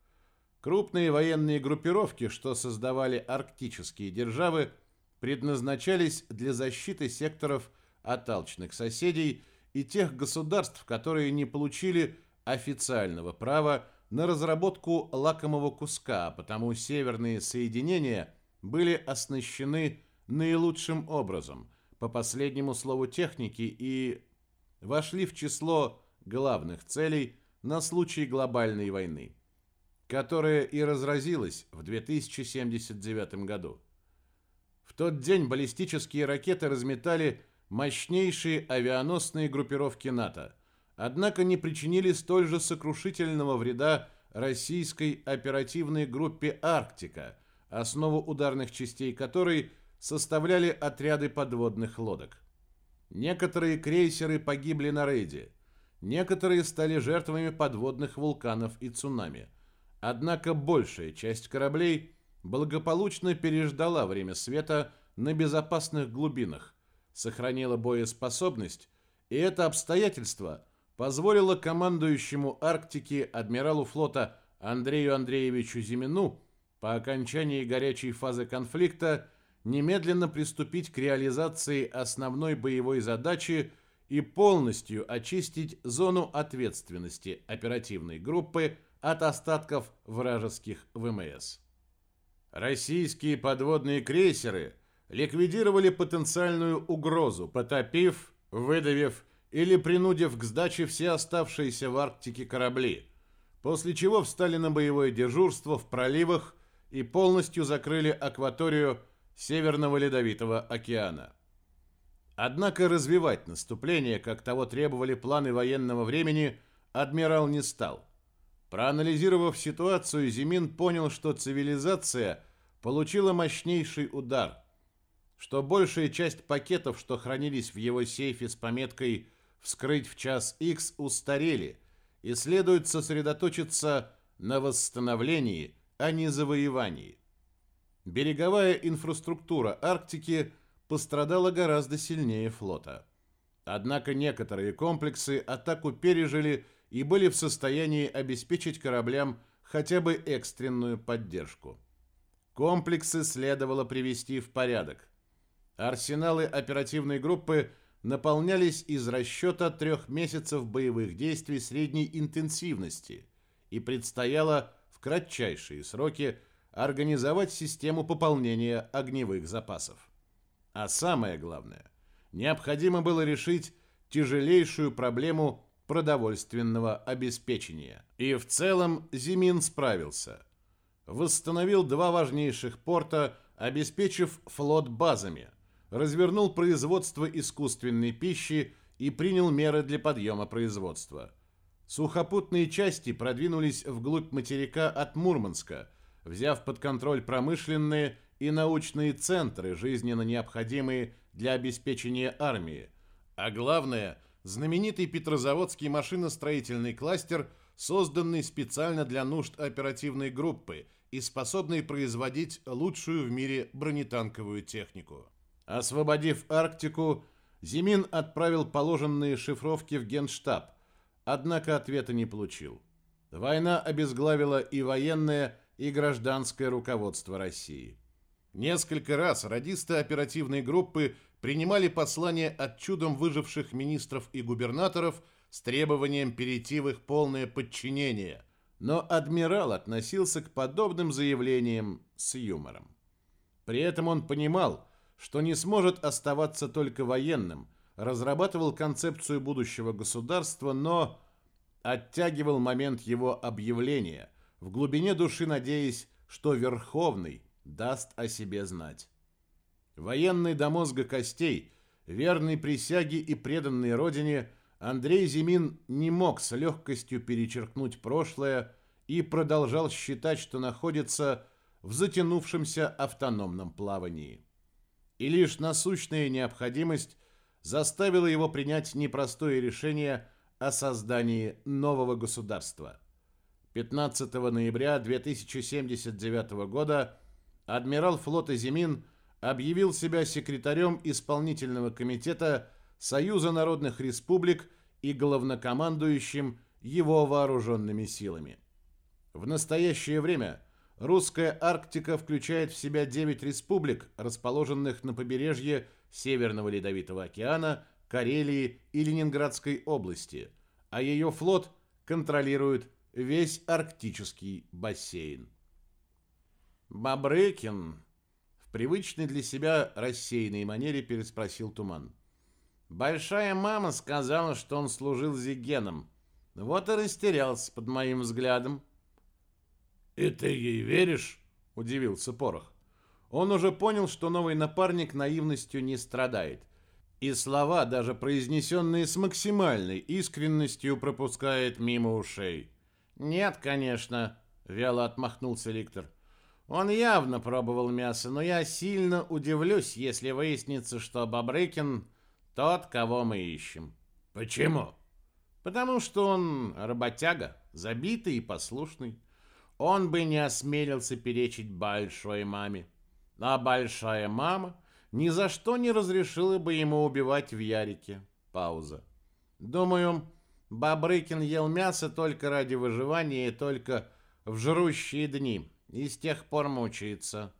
Крупные военные группировки, что создавали арктические державы, предназначались для защиты секторов – от алчных соседей и тех государств, которые не получили официального права на разработку лакомого куска, потому северные соединения были оснащены наилучшим образом, по последнему слову техники, и вошли в число главных целей на случай глобальной войны, которая и разразилась в 2079 году. В тот день баллистические ракеты разметали мощнейшие авианосные группировки НАТО, однако не причинили столь же сокрушительного вреда российской оперативной группе «Арктика», основу ударных частей которой составляли отряды подводных лодок. Некоторые крейсеры погибли на рейде, некоторые стали жертвами подводных вулканов и цунами. Однако большая часть кораблей благополучно переждала время света на безопасных глубинах, сохранила боеспособность, и это обстоятельство позволило командующему Арктики адмиралу флота Андрею Андреевичу Зимину по окончании горячей фазы конфликта немедленно приступить к реализации основной боевой задачи и полностью очистить зону ответственности оперативной группы от остатков вражеских ВМС. Российские подводные крейсеры – ликвидировали потенциальную угрозу, потопив, выдавив или принудив к сдаче все оставшиеся в Арктике корабли, после чего встали на боевое дежурство в проливах и полностью закрыли акваторию Северного Ледовитого океана. Однако развивать наступление, как того требовали планы военного времени, адмирал не стал. Проанализировав ситуацию, Зимин понял, что цивилизация получила мощнейший удар – что большая часть пакетов, что хранились в его сейфе с пометкой «Вскрыть в час X» устарели, и следует сосредоточиться на восстановлении, а не завоевании. Береговая инфраструктура Арктики пострадала гораздо сильнее флота. Однако некоторые комплексы атаку пережили и были в состоянии обеспечить кораблям хотя бы экстренную поддержку. Комплексы следовало привести в порядок – Арсеналы оперативной группы наполнялись из расчета трех месяцев боевых действий средней интенсивности и предстояло в кратчайшие сроки организовать систему пополнения огневых запасов. А самое главное, необходимо было решить тяжелейшую проблему продовольственного обеспечения. И в целом Зимин справился. восстановил два важнейших порта, обеспечив флот базами, развернул производство искусственной пищи и принял меры для подъема производства. Сухопутные части продвинулись вглубь материка от Мурманска, взяв под контроль промышленные и научные центры, жизненно необходимые для обеспечения армии. А главное, знаменитый Петрозаводский машиностроительный кластер, созданный специально для нужд оперативной группы и способный производить лучшую в мире бронетанковую технику. Освободив Арктику, Зимин отправил положенные шифровки в Генштаб, однако ответа не получил. Война обезглавила и военное, и гражданское руководство России. Несколько раз радисты оперативной группы принимали послания от чудом выживших министров и губернаторов с требованием перейти в их полное подчинение, но адмирал относился к подобным заявлениям с юмором. При этом он понимал, что не сможет оставаться только военным, разрабатывал концепцию будущего государства, но оттягивал момент его объявления, в глубине души надеясь, что Верховный даст о себе знать. Военный до мозга костей, верный присяге и преданный родине, Андрей Зимин не мог с легкостью перечеркнуть прошлое и продолжал считать, что находится в затянувшемся автономном плавании. И лишь насущная необходимость заставила его принять непростое решение о создании нового государства. 15 ноября 2079 года адмирал флота Зимин объявил себя секретарем исполнительного комитета Союза народных республик и главнокомандующим его вооруженными силами. В настоящее время русская Арктика включает в себя 9 республик, расположенных на побережье Северного Ледовитого океана, Карелии и Ленинградской области, а ее флот контролирует весь арктический бассейн. Бабрыкин в привычной для себя рассеянной манере переспросил Туман. Большая мама сказала, что он служил Зигеном. Вот и растерялся под моим взглядом. «И ты ей веришь?» – удивился Порох. Он уже понял, что новый напарник наивностью не страдает. И слова, даже произнесенные с максимальной искренностью, пропускает мимо ушей. «Нет, конечно», — вяло отмахнулся Ликтор. «Он явно пробовал мясо, но я сильно удивлюсь, если выяснится, что Бабрыкин тот, кого мы ищем». «Почему?» «Потому что он работяга, забитый и послушный. Он бы не осмелился перечить большой маме. А большая мама ни за что не разрешила бы ему убивать в Ярике». Пауза. «Думаю, Бабрыкин ел мясо только ради выживания и только в жрущие дни, и с тех пор мучается.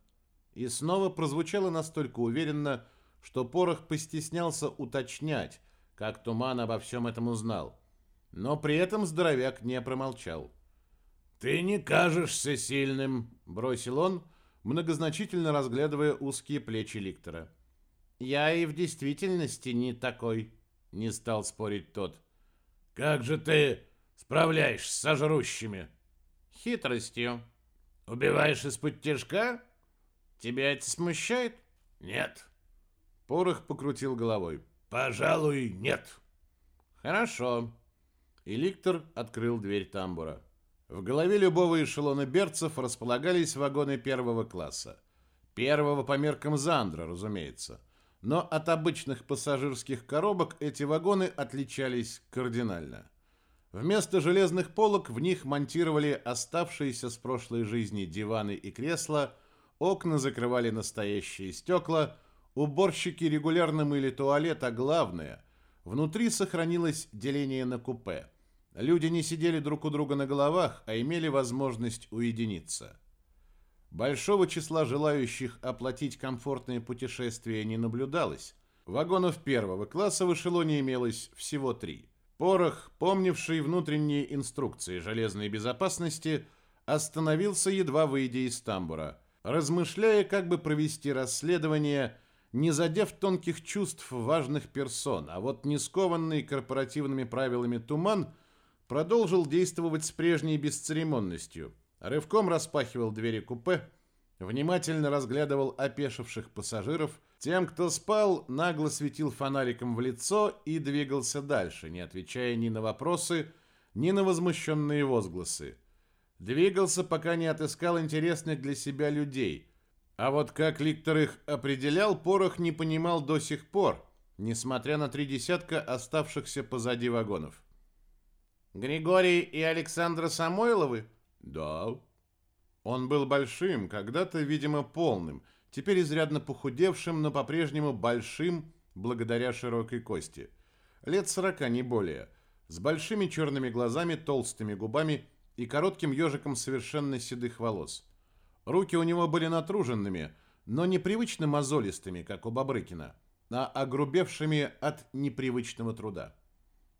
И снова прозвучало настолько уверенно, что Порох постеснялся уточнять, как Туман обо всем этом узнал. Но при этом здоровяк не промолчал. «Ты не кажешься сильным», — бросил он, многозначительно разглядывая узкие плечи Ликтора. «Я и в действительности не такой», — не стал спорить тот. Как же ты справляешься с сожрущими? Хитростью. Убиваешь из-под тяжка? Тебя это смущает? Нет. Порох покрутил головой. Пожалуй, нет. Хорошо. И Ликтор открыл дверь тамбура. В голове любого эшелона берцев располагались вагоны первого класса. Первого по меркам Зандра, разумеется но от обычных пассажирских коробок эти вагоны отличались кардинально. Вместо железных полок в них монтировали оставшиеся с прошлой жизни диваны и кресла, окна закрывали настоящие стекла, уборщики регулярно мыли туалет, а главное, внутри сохранилось деление на купе. Люди не сидели друг у друга на головах, а имели возможность уединиться. Большого числа желающих оплатить комфортное путешествие не наблюдалось. Вагонов первого класса в эшелоне имелось всего три. Порох, помнивший внутренние инструкции железной безопасности, остановился, едва выйдя из тамбура, размышляя, как бы провести расследование, не задев тонких чувств важных персон, а вот не скованный корпоративными правилами туман продолжил действовать с прежней бесцеремонностью – Рывком распахивал двери купе, внимательно разглядывал опешивших пассажиров. Тем, кто спал, нагло светил фонариком в лицо и двигался дальше, не отвечая ни на вопросы, ни на возмущенные возгласы. Двигался, пока не отыскал интересных для себя людей. А вот как Ликтор их определял, Порох не понимал до сих пор, несмотря на три десятка оставшихся позади вагонов. «Григорий и Александра Самойловы?» «Да». Он был большим, когда-то, видимо, полным, теперь изрядно похудевшим, но по-прежнему большим, благодаря широкой кости. Лет сорока, не более, с большими черными глазами, толстыми губами и коротким ежиком совершенно седых волос. Руки у него были натруженными, но непривычно мозолистыми, как у Бабрыкина, а огрубевшими от непривычного труда.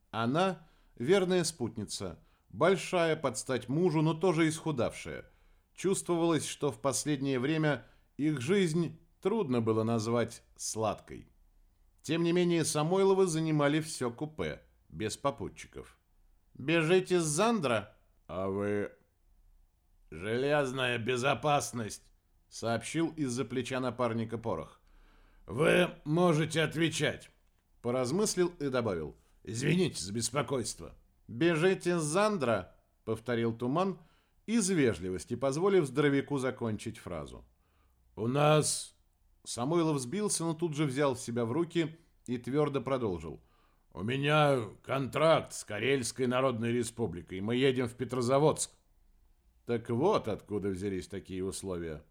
Она – верная спутница, большая под стать мужу, но тоже исхудавшая. Чувствовалось, что в последнее время их жизнь трудно было назвать сладкой. Тем не менее, Самойловы занимали все купе, без попутчиков. «Бежите с Зандра?» «А вы...» «Железная безопасность», — сообщил из-за плеча напарника Порох. «Вы можете отвечать», — поразмыслил и добавил. «Извините за беспокойство». «Бежите с Зандра», — повторил Туман, из вежливости позволив здоровяку закончить фразу. «У нас...» Самойлов сбился, но тут же взял себя в руки и твердо продолжил. «У меня контракт с Карельской Народной Республикой. Мы едем в Петрозаводск». Так вот откуда взялись такие условия.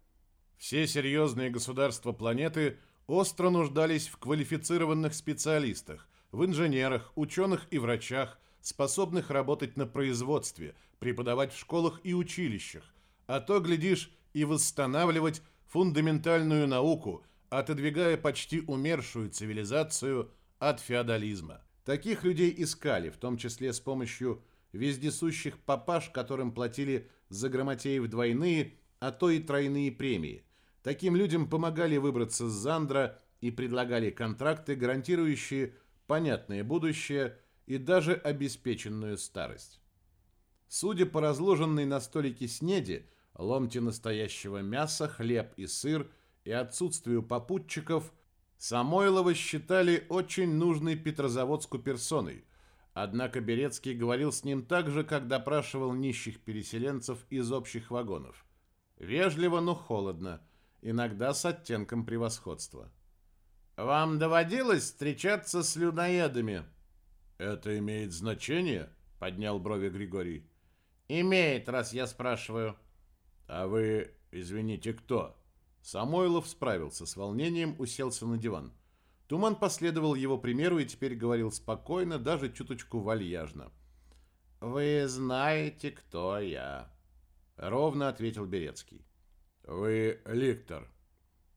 Все серьезные государства планеты остро нуждались в квалифицированных специалистах, в инженерах, ученых и врачах, способных работать на производстве, преподавать в школах и училищах, а то, глядишь, и восстанавливать фундаментальную науку, отодвигая почти умершую цивилизацию от феодализма. Таких людей искали, в том числе с помощью вездесущих папаш, которым платили за грамотеев двойные, а то и тройные премии. Таким людям помогали выбраться с Зандра и предлагали контракты, гарантирующие понятное будущее и даже обеспеченную старость. Судя по разложенной на столике снеди, ломти настоящего мяса, хлеб и сыр и отсутствию попутчиков – Самойлова считали очень нужной Петрозаводску персоной, однако Берецкий говорил с ним так же, как допрашивал нищих переселенцев из общих вагонов. Вежливо, но холодно, иногда с оттенком превосходства. «Вам доводилось встречаться с людоедами?» «Это имеет значение?» — поднял брови Григорий. «Имеет, раз я спрашиваю». «А вы, извините, кто?» Самойлов справился с волнением, уселся на диван. Туман последовал его примеру и теперь говорил спокойно, даже чуточку вальяжно. «Вы знаете, кто я», — ровно ответил Берецкий. «Вы ликтор».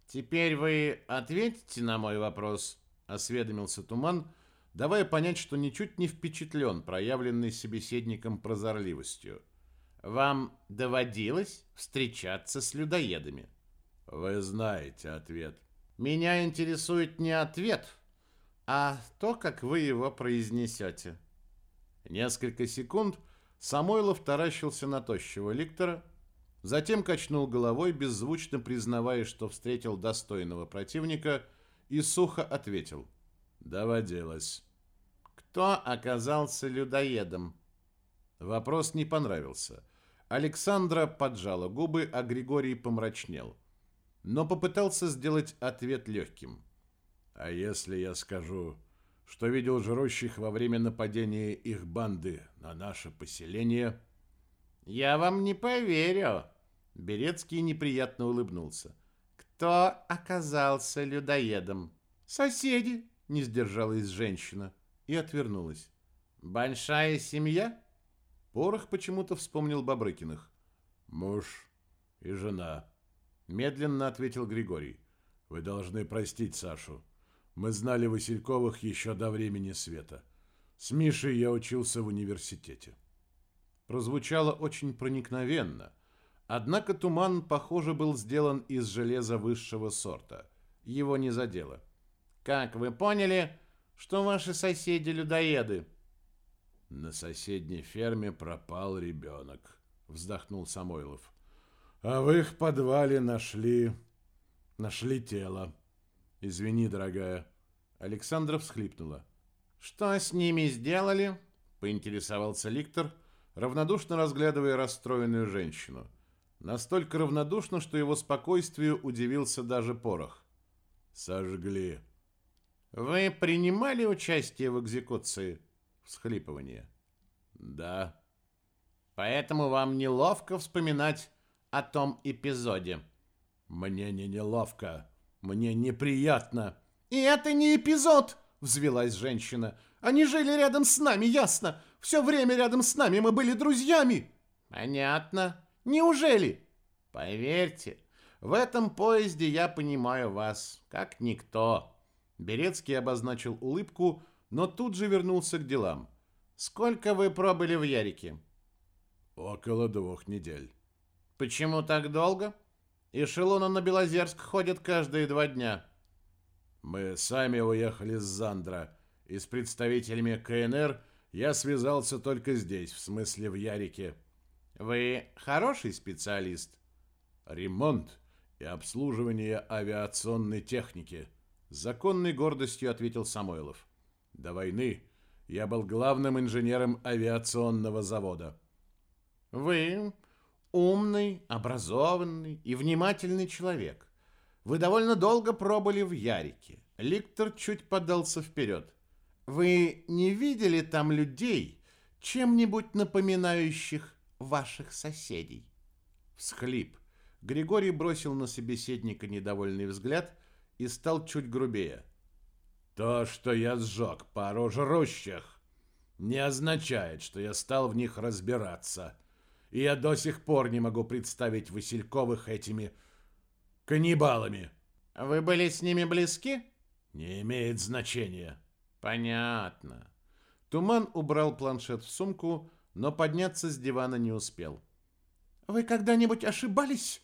«Теперь вы ответите на мой вопрос?» — осведомился Туман, давая понять, что ничуть не впечатлен проявленной собеседником прозорливостью. «Вам доводилось встречаться с людоедами?» Вы знаете ответ. Меня интересует не ответ, а то, как вы его произнесете. Несколько секунд Самойлов таращился на тощего ликтора, затем качнул головой, беззвучно признавая, что встретил достойного противника, и сухо ответил. «Доводилось». «Кто оказался людоедом?» Вопрос не понравился. Александра поджала губы, а Григорий помрачнел но попытался сделать ответ легким. «А если я скажу, что видел жрущих во время нападения их банды на наше поселение?» «Я вам не поверю!» Берецкий неприятно улыбнулся. «Кто оказался людоедом?» «Соседи!» — не сдержалась женщина и отвернулась. «Большая семья?» Порох почему-то вспомнил Бабрыкиных. «Муж и жена», Медленно ответил Григорий. Вы должны простить Сашу. Мы знали Васильковых еще до времени света. С Мишей я учился в университете. Прозвучало очень проникновенно. Однако туман, похоже, был сделан из железа высшего сорта. Его не задело. «Как вы поняли, что ваши соседи людоеды?» На соседней ферме пропал ребенок. вздохнул Самойлов. А в их подвале нашли... нашли тело. Извини, дорогая. Александра всхлипнула. Что с ними сделали? Поинтересовался Ликтор, равнодушно разглядывая расстроенную женщину. Настолько равнодушно, что его спокойствию удивился даже порох. Сожгли. Вы принимали участие в экзекуции? Всхлипывание. Да. Поэтому вам неловко вспоминать о том эпизоде. Мне не неловко. Мне неприятно. И это не эпизод, взвилась женщина. Они жили рядом с нами, ясно? Все время рядом с нами мы были друзьями. Понятно. Неужели? Поверьте, в этом поезде я понимаю вас, как никто. Берецкий обозначил улыбку, но тут же вернулся к делам. Сколько вы пробыли в Ярике? Около двух недель. Почему так долго? Эшелоны на Белозерск ходят каждые два дня. Мы сами уехали с Зандра, и с представителями КНР я связался только здесь, в смысле в Ярике. Вы хороший специалист? Ремонт и обслуживание авиационной техники, законной гордостью ответил Самойлов. До войны я был главным инженером авиационного завода. Вы умный, образованный и внимательный человек. Вы довольно долго пробыли в Ярике. Ликтор чуть подался вперед. Вы не видели там людей, чем-нибудь напоминающих ваших соседей? Всхлип. Григорий бросил на собеседника недовольный взгляд и стал чуть грубее. То, что я сжег пару жрущих, не означает, что я стал в них разбираться. И я до сих пор не могу представить Васильковых этими каннибалами. Вы были с ними близки? Не имеет значения. Понятно. Туман убрал планшет в сумку, но подняться с дивана не успел. Вы когда-нибудь ошибались?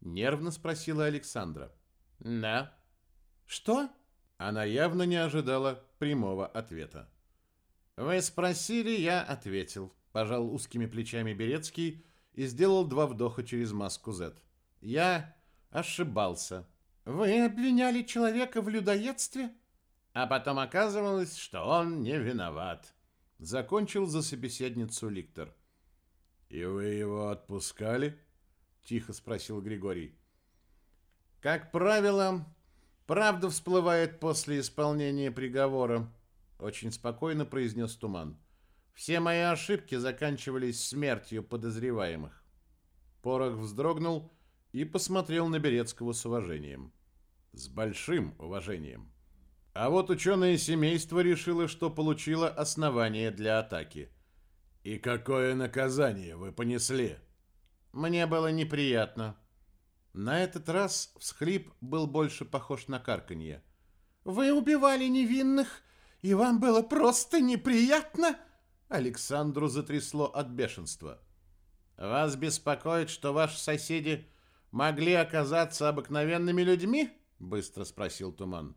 Нервно спросила Александра. Да. Что? Она явно не ожидала прямого ответа. Вы спросили, я ответил. Пожал узкими плечами Берецкий и сделал два вдоха через маску Z. Я ошибался. Вы обвиняли человека в людоедстве? А потом оказывалось, что он не виноват. Закончил за собеседницу Ликтор. «И вы его отпускали?» — тихо спросил Григорий. «Как правило, правда всплывает после исполнения приговора», — очень спокойно произнес Туман. «Все мои ошибки заканчивались смертью подозреваемых». Порох вздрогнул и посмотрел на Берецкого с уважением. С большим уважением. А вот ученое семейство решило, что получило основание для атаки. «И какое наказание вы понесли?» «Мне было неприятно». На этот раз всхлип был больше похож на карканье. «Вы убивали невинных, и вам было просто неприятно?» Александру затрясло от бешенства. «Вас беспокоит, что ваши соседи могли оказаться обыкновенными людьми?» — быстро спросил Туман.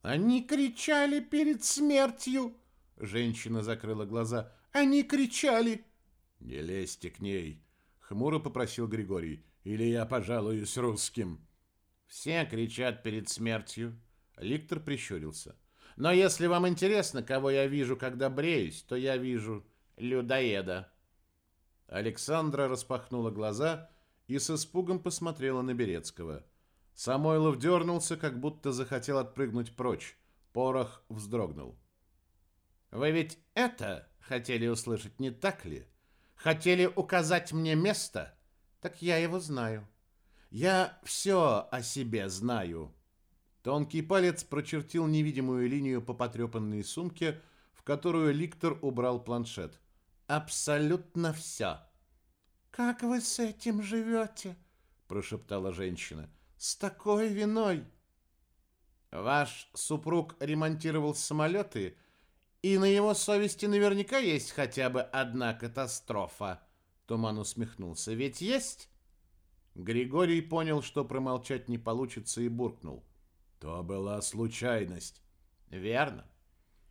Они кричали перед смертью. Женщина закрыла глаза. Они кричали. Не лезьте к ней, хмуро попросил Григорий. Или я пожалуюсь русским. Все кричат перед смертью. Ликтор прищурился. Но если вам интересно, кого я вижу, когда бреюсь, то я вижу людоеда. Александра распахнула глаза и с испугом посмотрела на Берецкого. Самойлов дернулся, как будто захотел отпрыгнуть прочь. Порох вздрогнул. «Вы ведь это хотели услышать, не так ли? Хотели указать мне место? Так я его знаю. Я все о себе знаю». Тонкий палец прочертил невидимую линию по потрепанной сумке, в которую Ликтор убрал планшет. «Абсолютно все». «Как вы с этим живете?» – прошептала женщина с такой виной? Ваш супруг ремонтировал самолеты, и на его совести наверняка есть хотя бы одна катастрофа. Туман усмехнулся. Ведь есть? Григорий понял, что промолчать не получится, и буркнул. То была случайность. Верно.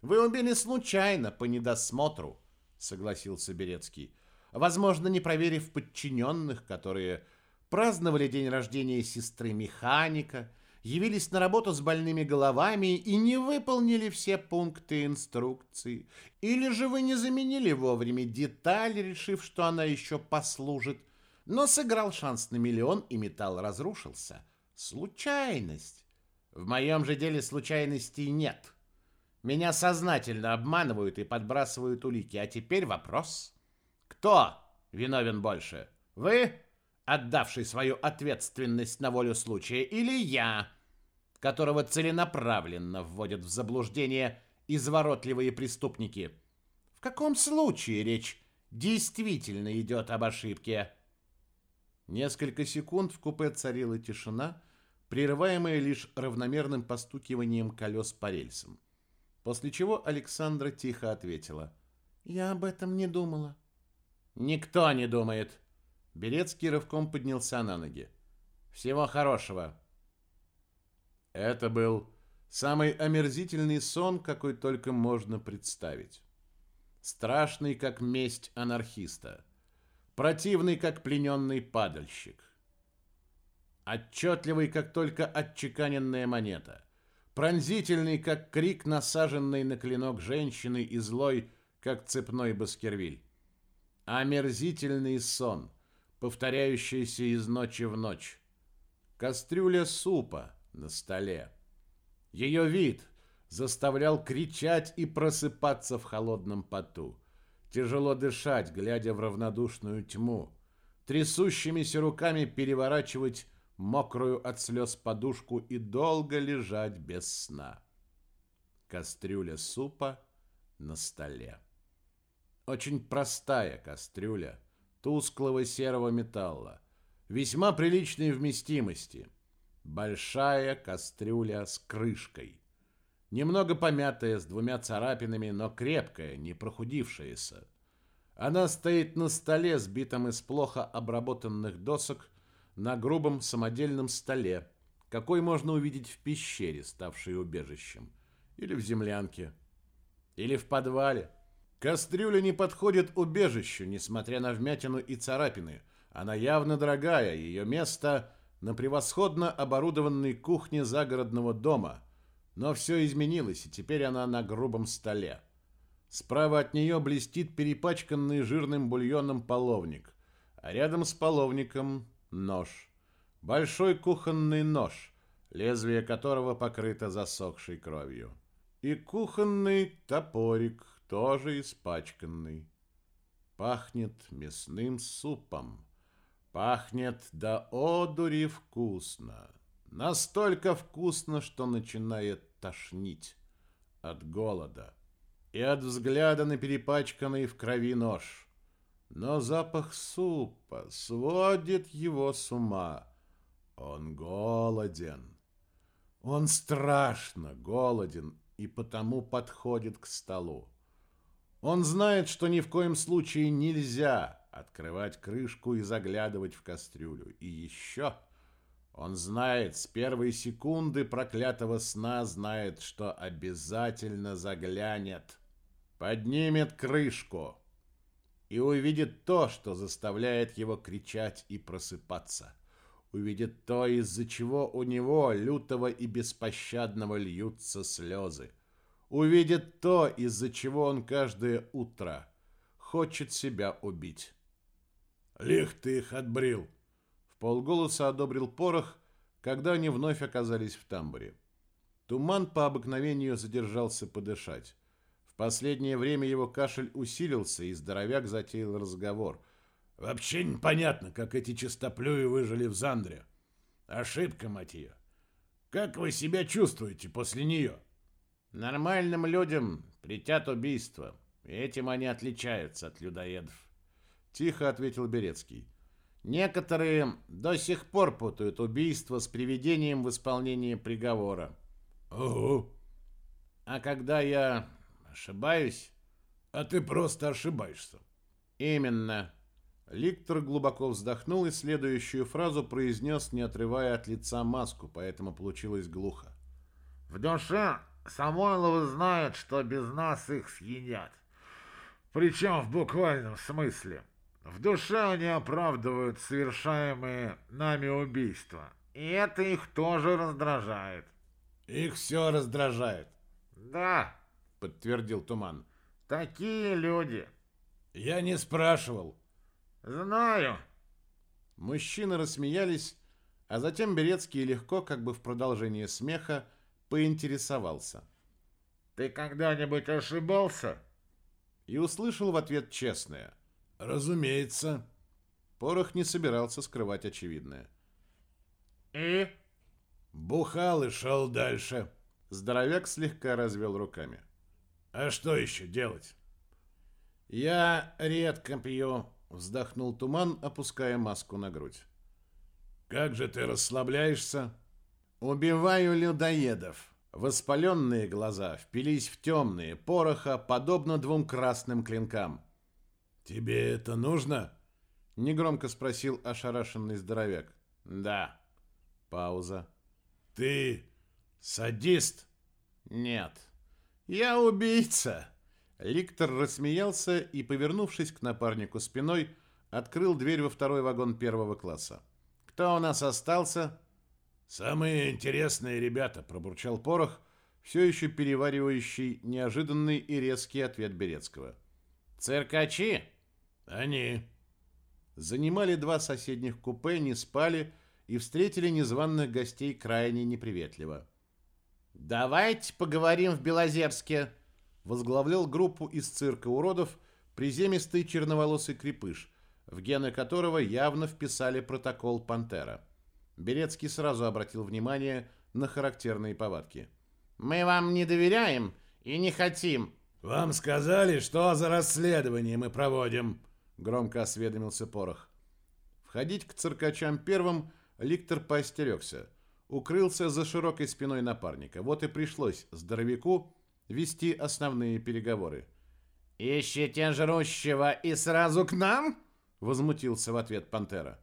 Вы убили случайно, по недосмотру, согласился Берецкий. возможно, не проверив подчиненных, которые праздновали день рождения сестры механика, явились на работу с больными головами и не выполнили все пункты инструкции, или же вы не заменили вовремя деталь, решив, что она еще послужит, но сыграл шанс на миллион, и металл разрушился. Случайность. В моем же деле случайностей нет. Меня сознательно обманывают и подбрасывают улики. А теперь вопрос. Кто виновен больше? Вы, отдавший свою ответственность на волю случая, или я, которого целенаправленно вводят в заблуждение изворотливые преступники? В каком случае речь действительно идет об ошибке? Несколько секунд в купе царила тишина, прерываемая лишь равномерным постукиванием колес по рельсам. После чего Александра тихо ответила. «Я об этом не думала». «Никто не думает». Белецкий рывком поднялся на ноги. «Всего хорошего». Это был самый омерзительный сон, какой только можно представить. Страшный, как месть анархиста. Противный, как плененный падальщик. Отчетливый, как только отчеканенная монета пронзительный, как крик насаженной на клинок женщины, и злой, как цепной баскервиль. Омерзительный сон, повторяющийся из ночи в ночь. Кастрюля супа на столе. Ее вид заставлял кричать и просыпаться в холодном поту. Тяжело дышать, глядя в равнодушную тьму. Трясущимися руками переворачивать мокрую от слез подушку и долго лежать без сна. Кастрюля супа на столе. Очень простая кастрюля, тусклого серого металла, весьма приличной вместимости. Большая кастрюля с крышкой. Немного помятая, с двумя царапинами, но крепкая, не прохудившаяся. Она стоит на столе, сбитом из плохо обработанных досок, на грубом самодельном столе, какой можно увидеть в пещере, ставшей убежищем, или в землянке, или в подвале. Кастрюля не подходит убежищу, несмотря на вмятину и царапины. Она явно дорогая, ее место на превосходно оборудованной кухне загородного дома. Но все изменилось, и теперь она на грубом столе. Справа от нее блестит перепачканный жирным бульоном половник, а рядом с половником нож. Большой кухонный нож, лезвие которого покрыто засохшей кровью. И кухонный топорик, тоже испачканный. Пахнет мясным супом. Пахнет до одури вкусно. Настолько вкусно, что начинает тошнить от голода и от взгляда на перепачканный в крови нож. Но запах супа сводит его с ума. Он голоден. Он страшно голоден и потому подходит к столу. Он знает, что ни в коем случае нельзя открывать крышку и заглядывать в кастрюлю. И еще он знает, с первой секунды проклятого сна знает, что обязательно заглянет. Поднимет крышку и увидит то, что заставляет его кричать и просыпаться. Увидит то, из-за чего у него, лютого и беспощадного, льются слезы. Увидит то, из-за чего он каждое утро хочет себя убить. «Лих ты их отбрил!» В полголоса одобрил порох, когда они вновь оказались в тамбуре. Туман по обыкновению задержался подышать. В последнее время его кашель усилился, и здоровяк затеял разговор. «Вообще непонятно, как эти чистоплюи выжили в Зандре. Ошибка, мать ее. Как вы себя чувствуете после нее?» «Нормальным людям притят убийства, и этим они отличаются от людоедов», — тихо ответил Берецкий. «Некоторые до сих пор путают убийство с приведением в исполнение приговора». «Ого!» «А когда я Ошибаюсь? А ты просто ошибаешься. Именно. Ликтор глубоко вздохнул и следующую фразу произнес, не отрывая от лица маску, поэтому получилось глухо. В душе Самойловы знают, что без нас их съедят. Причем в буквальном смысле. В душе они оправдывают совершаемые нами убийства. И это их тоже раздражает. Их все раздражает. Да, подтвердил Туман. Такие люди. Я не спрашивал. Знаю. Мужчины рассмеялись, а затем Берецкий легко, как бы в продолжение смеха, поинтересовался. Ты когда-нибудь ошибался? И услышал в ответ честное. Разумеется. Порох не собирался скрывать очевидное. И? Бухал и шел дальше. Здоровяк слегка развел руками. А что еще делать? Я редко пью, вздохнул Туман, опуская маску на грудь. Как же ты расслабляешься? Убиваю людоедов. Воспаленные глаза впились в темные, пороха, подобно двум красным клинкам. «Тебе это нужно?» — негромко спросил ошарашенный здоровяк. «Да». Пауза. «Ты садист?» «Нет. Я убийца!» Ликтор рассмеялся и, повернувшись к напарнику спиной, открыл дверь во второй вагон первого класса. «Кто у нас остался?» «Самые интересные ребята», — пробурчал Порох, все еще переваривающий неожиданный и резкий ответ Берецкого. «Циркачи?» «Они». Занимали два соседних купе, не спали и встретили незваных гостей крайне неприветливо. «Давайте поговорим в Белозерске», — возглавлял группу из цирка уродов приземистый черноволосый крепыш, в гены которого явно вписали протокол «Пантера». Берецкий сразу обратил внимание на характерные повадки. «Мы вам не доверяем и не хотим». «Вам сказали, что за расследование мы проводим?» Громко осведомился Порох. Входить к циркачам первым Ликтор поостерегся. Укрылся за широкой спиной напарника. Вот и пришлось здоровяку вести основные переговоры. «Ищете жрущего и сразу к нам?» Возмутился в ответ Пантера.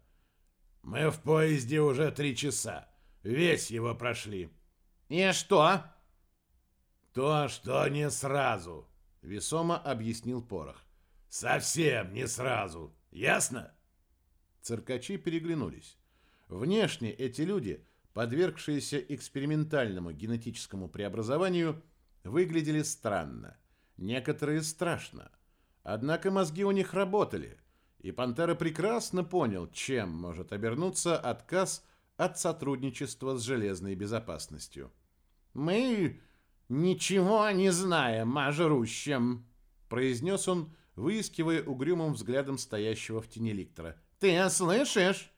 Мы в поезде уже три часа. Весь его прошли. И что? То, что не сразу, весомо объяснил Порох. Совсем не сразу. Ясно? Циркачи переглянулись. Внешне эти люди, подвергшиеся экспериментальному генетическому преобразованию, выглядели странно. Некоторые страшно. Однако мозги у них работали – и Пантера прекрасно понял, чем может обернуться отказ от сотрудничества с железной безопасностью. «Мы ничего не знаем о жрущем», — произнес он, выискивая угрюмым взглядом стоящего в тени ликтора. «Ты слышишь?»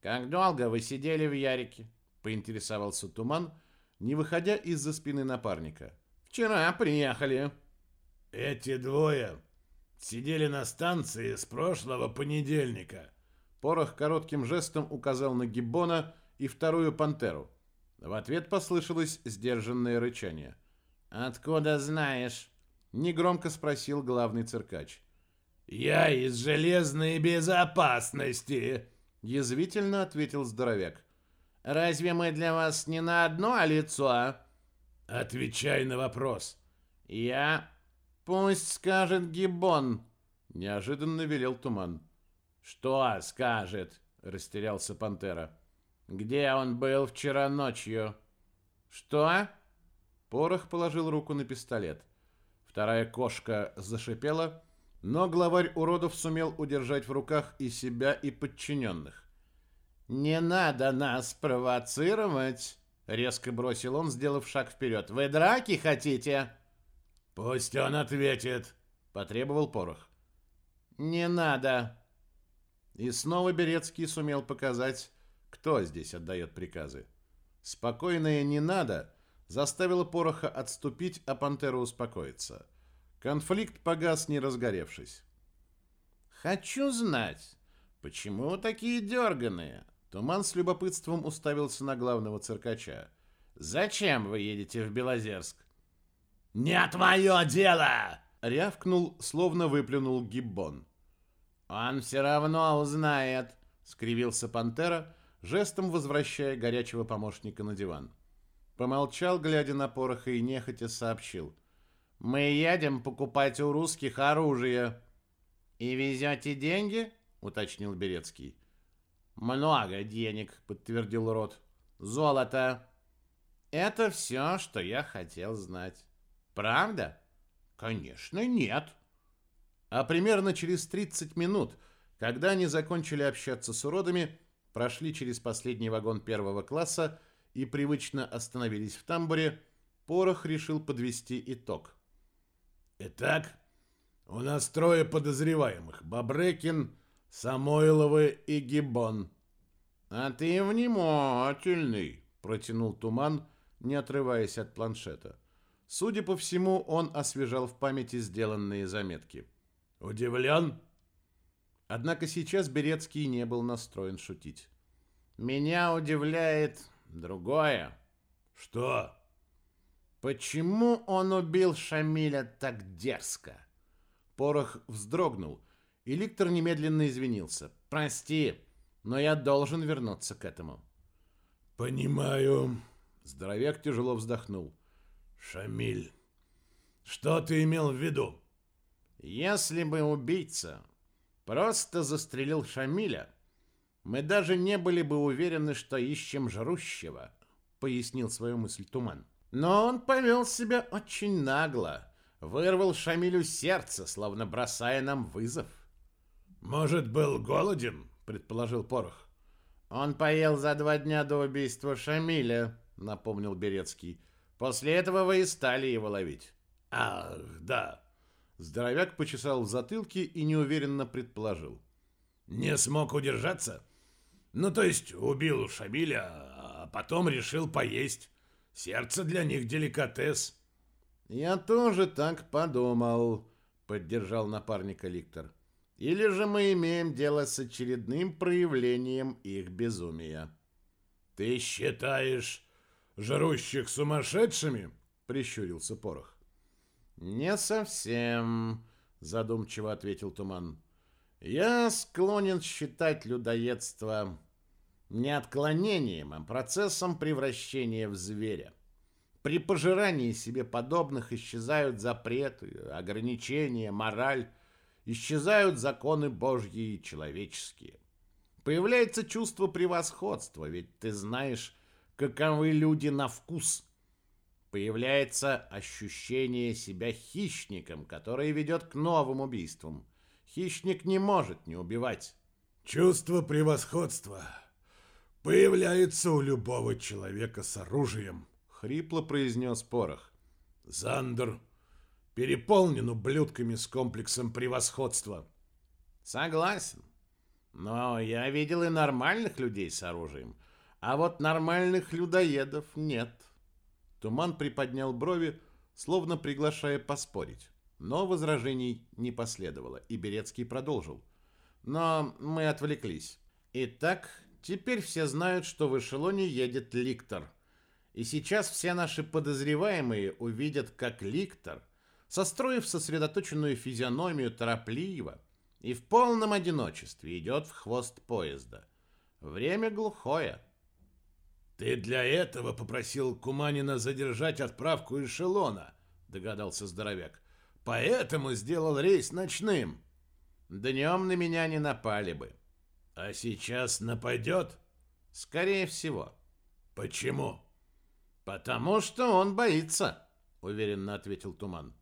«Как долго вы сидели в Ярике?» — поинтересовался Туман, не выходя из-за спины напарника. «Вчера приехали». «Эти двое Сидели на станции с прошлого понедельника. Порох коротким жестом указал на Гиббона и вторую пантеру. В ответ послышалось сдержанное рычание. «Откуда знаешь?» — негромко спросил главный циркач. «Я из железной безопасности!» — язвительно ответил здоровяк. «Разве мы для вас не на одно лицо?» «Отвечай на вопрос». «Я «Пусть скажет Гиббон», — неожиданно велел Туман. «Что скажет?» — растерялся Пантера. «Где он был вчера ночью?» «Что?» Порох положил руку на пистолет. Вторая кошка зашипела, но главарь уродов сумел удержать в руках и себя, и подчиненных. «Не надо нас провоцировать!» — резко бросил он, сделав шаг вперед. «Вы драки хотите?» «Пусть он ответит», — потребовал Порох. «Не надо». И снова Берецкий сумел показать, кто здесь отдает приказы. Спокойное «не надо» заставило Пороха отступить, а Пантера успокоиться. Конфликт погас, не разгоревшись. «Хочу знать, почему такие дерганые?» Туман с любопытством уставился на главного циркача. «Зачем вы едете в Белозерск?» «Не твое дело!» — рявкнул, словно выплюнул гиббон. «Он все равно узнает!» — скривился Пантера, жестом возвращая горячего помощника на диван. Помолчал, глядя на пороха, и нехотя сообщил. «Мы едем покупать у русских оружие!» «И везете деньги?» — уточнил Берецкий. «Много денег», — подтвердил Рот. «Золото». «Это все, что я хотел знать». «Правда?» «Конечно, нет». А примерно через 30 минут, когда они закончили общаться с уродами, прошли через последний вагон первого класса и привычно остановились в тамбуре, Порох решил подвести итог. Итак, у нас трое подозреваемых. Бабрекин, Самойловы и Гибон. А ты внимательный, протянул Туман, не отрываясь от планшета. Судя по всему, он освежал в памяти сделанные заметки. Удивлен? Однако сейчас Берецкий не был настроен шутить. Меня удивляет другое. Что? Почему он убил Шамиля так дерзко? Порох вздрогнул, и Ликтор немедленно извинился. Прости, но я должен вернуться к этому. Понимаю. Здоровяк тяжело вздохнул. Шамиль, что ты имел в виду? Если бы убийца просто застрелил Шамиля, мы даже не были бы уверены, что ищем жрущего, пояснил свою мысль Туман. Но он повел себя очень нагло, вырвал Шамилю сердце, словно бросая нам вызов. Может, был голоден, предположил Порох. Он поел за два дня до убийства Шамиля, напомнил Берецкий. После этого вы и стали его ловить. Ах, да. Здоровяк почесал в затылке и неуверенно предположил. Не смог удержаться? Ну, то есть убил Шамиля, а потом решил поесть. Сердце для них деликатес. Я тоже так подумал, поддержал напарника Ликтор. Или же мы имеем дело с очередным проявлением их безумия. Ты считаешь жрущих сумасшедшими? прищурился Порох. Не совсем, задумчиво ответил Туман. Я склонен считать людоедство не отклонением, а процессом превращения в зверя. При пожирании себе подобных исчезают запреты, ограничения, мораль, исчезают законы Божьи и человеческие. Появляется чувство превосходства, ведь ты знаешь, каковы люди на вкус. Появляется ощущение себя хищником, который ведет к новым убийствам. Хищник не может не убивать. Чувство превосходства появляется у любого человека с оружием, хрипло произнес Порох. Зандер переполнен ублюдками с комплексом превосходства. Согласен. Но я видел и нормальных людей с оружием, а вот нормальных людоедов нет. Туман приподнял брови, словно приглашая поспорить. Но возражений не последовало, и Берецкий продолжил. Но мы отвлеклись. Итак, теперь все знают, что в эшелоне едет Ликтор. И сейчас все наши подозреваемые увидят, как Ликтор, состроив сосредоточенную физиономию торопливо и в полном одиночестве, идет в хвост поезда. Время глухое. «Ты для этого попросил Куманина задержать отправку эшелона», — догадался здоровяк. Поэтому сделал рейс ночным. Днем на меня не напали бы. А сейчас нападет? Скорее всего. Почему? Потому что он боится, уверенно ответил Туман.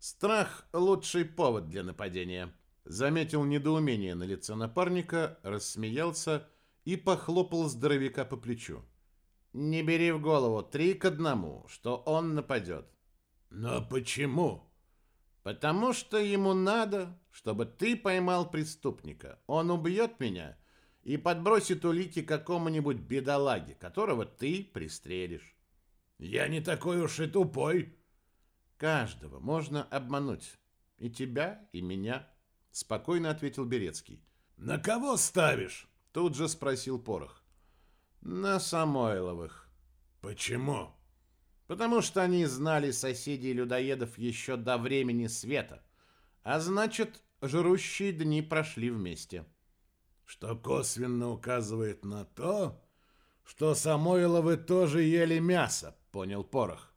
Страх – лучший повод для нападения. Заметил недоумение на лице напарника, рассмеялся и похлопал здоровяка по плечу. Не бери в голову, три к одному, что он нападет. Но почему? Потому что ему надо, чтобы ты поймал преступника. Он убьет меня и подбросит улики какому-нибудь бедолаге, которого ты пристрелишь. Я не такой уж и тупой. Каждого можно обмануть. И тебя, и меня, спокойно ответил Берецкий. На кого ставишь? Тут же спросил Порох. На Самойловых. Почему? потому что они знали соседей людоедов еще до времени света, а значит, жрущие дни прошли вместе. Что косвенно указывает на то, что Самойловы тоже ели мясо, понял Порох.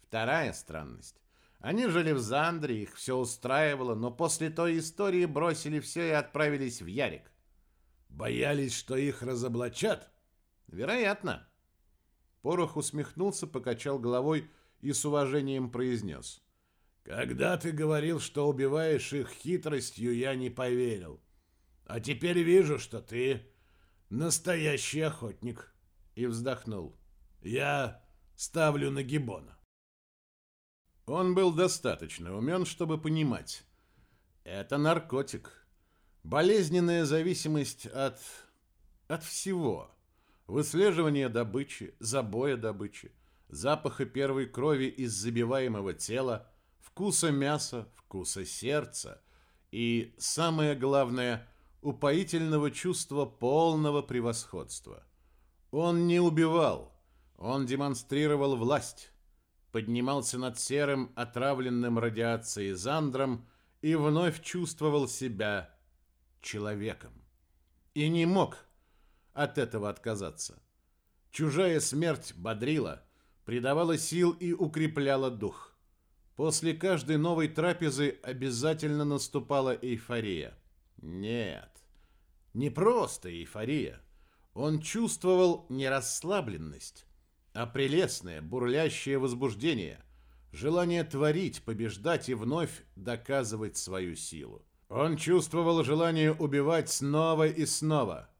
Вторая странность. Они жили в Зандре, их все устраивало, но после той истории бросили все и отправились в Ярик. Боялись, что их разоблачат? Вероятно. Порох усмехнулся, покачал головой и с уважением произнес. Когда ты говорил, что убиваешь их хитростью, я не поверил. А теперь вижу, что ты настоящий охотник. И вздохнул. Я ставлю на Гибона. Он был достаточно умен, чтобы понимать. Это наркотик. Болезненная зависимость от... от всего. Выслеживание добычи, забоя добычи, запаха первой крови из забиваемого тела, вкуса мяса, вкуса сердца и, самое главное, упоительного чувства полного превосходства. Он не убивал, он демонстрировал власть, поднимался над серым, отравленным радиацией Зандром и вновь чувствовал себя человеком. И не мог от этого отказаться. Чужая смерть бодрила, придавала сил и укрепляла дух. После каждой новой трапезы обязательно наступала эйфория. Нет, не просто эйфория. Он чувствовал не расслабленность, а прелестное, бурлящее возбуждение, желание творить, побеждать и вновь доказывать свою силу. Он чувствовал желание убивать снова и снова.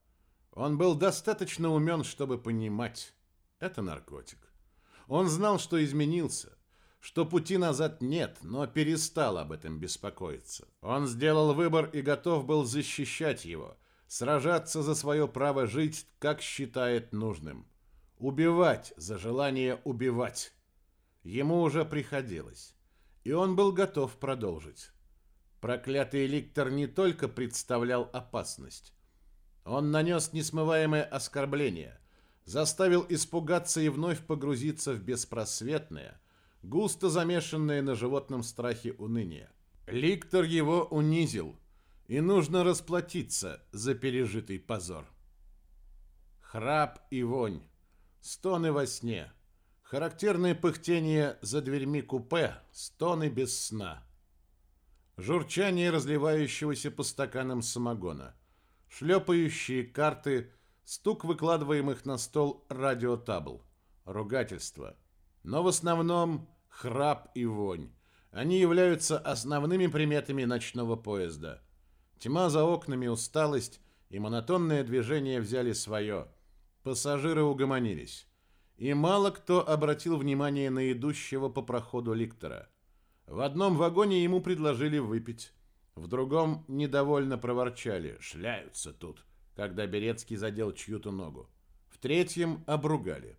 Он был достаточно умен, чтобы понимать. Это наркотик. Он знал, что изменился, что пути назад нет, но перестал об этом беспокоиться. Он сделал выбор и готов был защищать его, сражаться за свое право жить, как считает нужным. Убивать за желание убивать. Ему уже приходилось. И он был готов продолжить. Проклятый ликтор не только представлял опасность. Он нанес несмываемое оскорбление, заставил испугаться и вновь погрузиться в беспросветное, густо замешанное на животном страхе уныние. Ликтор его унизил, и нужно расплатиться за пережитый позор. Храп и вонь, стоны во сне, характерное пыхтение за дверьми купе, стоны без сна — журчание разливающегося по стаканам самогона, шлепающие карты, стук выкладываемых на стол радиотабл, ругательство. Но в основном храп и вонь. Они являются основными приметами ночного поезда. Тьма за окнами, усталость и монотонное движение взяли свое. Пассажиры угомонились. И мало кто обратил внимание на идущего по проходу ликтора – в одном вагоне ему предложили выпить. В другом недовольно проворчали «шляются тут», когда Берецкий задел чью-то ногу. В третьем обругали.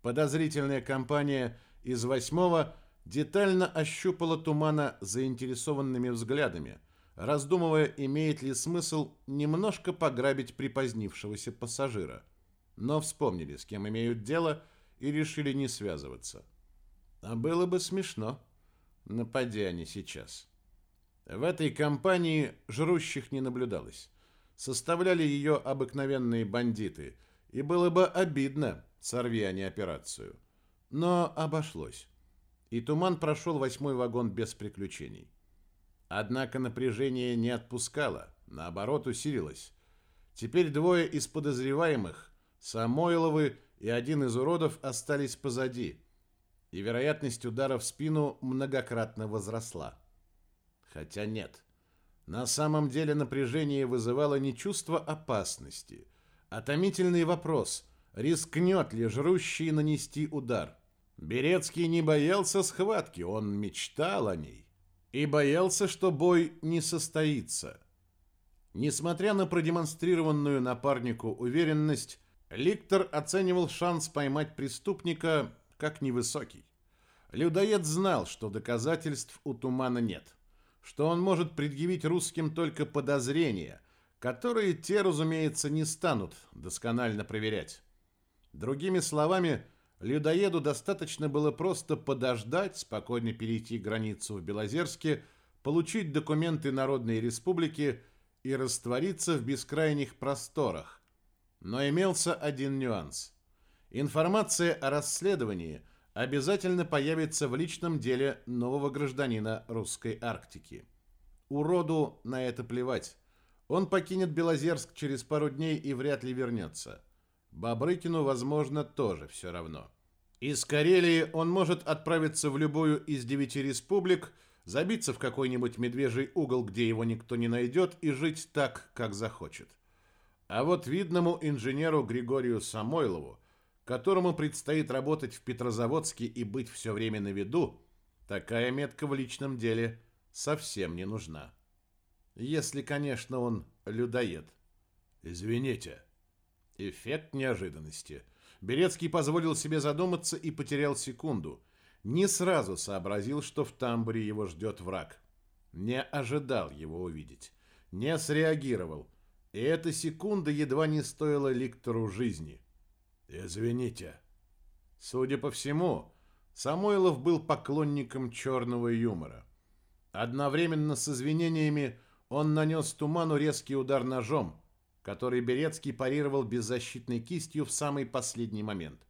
Подозрительная компания из восьмого детально ощупала тумана заинтересованными взглядами, раздумывая, имеет ли смысл немножко пограбить припозднившегося пассажира. Но вспомнили, с кем имеют дело, и решили не связываться. А было бы смешно. Напади они сейчас. В этой компании жрущих не наблюдалось. Составляли ее обыкновенные бандиты, и было бы обидно, сорви они операцию. Но обошлось. И Туман прошел восьмой вагон без приключений. Однако напряжение не отпускало, наоборот усилилось. Теперь двое из подозреваемых, Самойловы и один из уродов, остались позади – и вероятность удара в спину многократно возросла. Хотя нет. На самом деле напряжение вызывало не чувство опасности, а томительный вопрос, рискнет ли жрущий нанести удар. Берецкий не боялся схватки, он мечтал о ней. И боялся, что бой не состоится. Несмотря на продемонстрированную напарнику уверенность, Ликтор оценивал шанс поймать преступника как невысокий. Людоед знал, что доказательств у Тумана нет, что он может предъявить русским только подозрения, которые те, разумеется, не станут досконально проверять. Другими словами, людоеду достаточно было просто подождать, спокойно перейти границу в Белозерске, получить документы Народной Республики и раствориться в бескрайних просторах. Но имелся один нюанс. Информация о расследовании обязательно появится в личном деле нового гражданина русской Арктики. Уроду на это плевать. Он покинет Белозерск через пару дней и вряд ли вернется. Бобрыкину, возможно, тоже все равно. Из Карелии он может отправиться в любую из девяти республик, забиться в какой-нибудь медвежий угол, где его никто не найдет, и жить так, как захочет. А вот видному инженеру Григорию Самойлову, которому предстоит работать в Петрозаводске и быть все время на виду, такая метка в личном деле совсем не нужна. Если, конечно, он людоед. Извините. Эффект неожиданности. Берецкий позволил себе задуматься и потерял секунду. Не сразу сообразил, что в тамбуре его ждет враг. Не ожидал его увидеть. Не среагировал. И эта секунда едва не стоила Ликтору жизни. «Извините». Судя по всему, Самойлов был поклонником черного юмора. Одновременно с извинениями он нанес Туману резкий удар ножом, который Берецкий парировал беззащитной кистью в самый последний момент.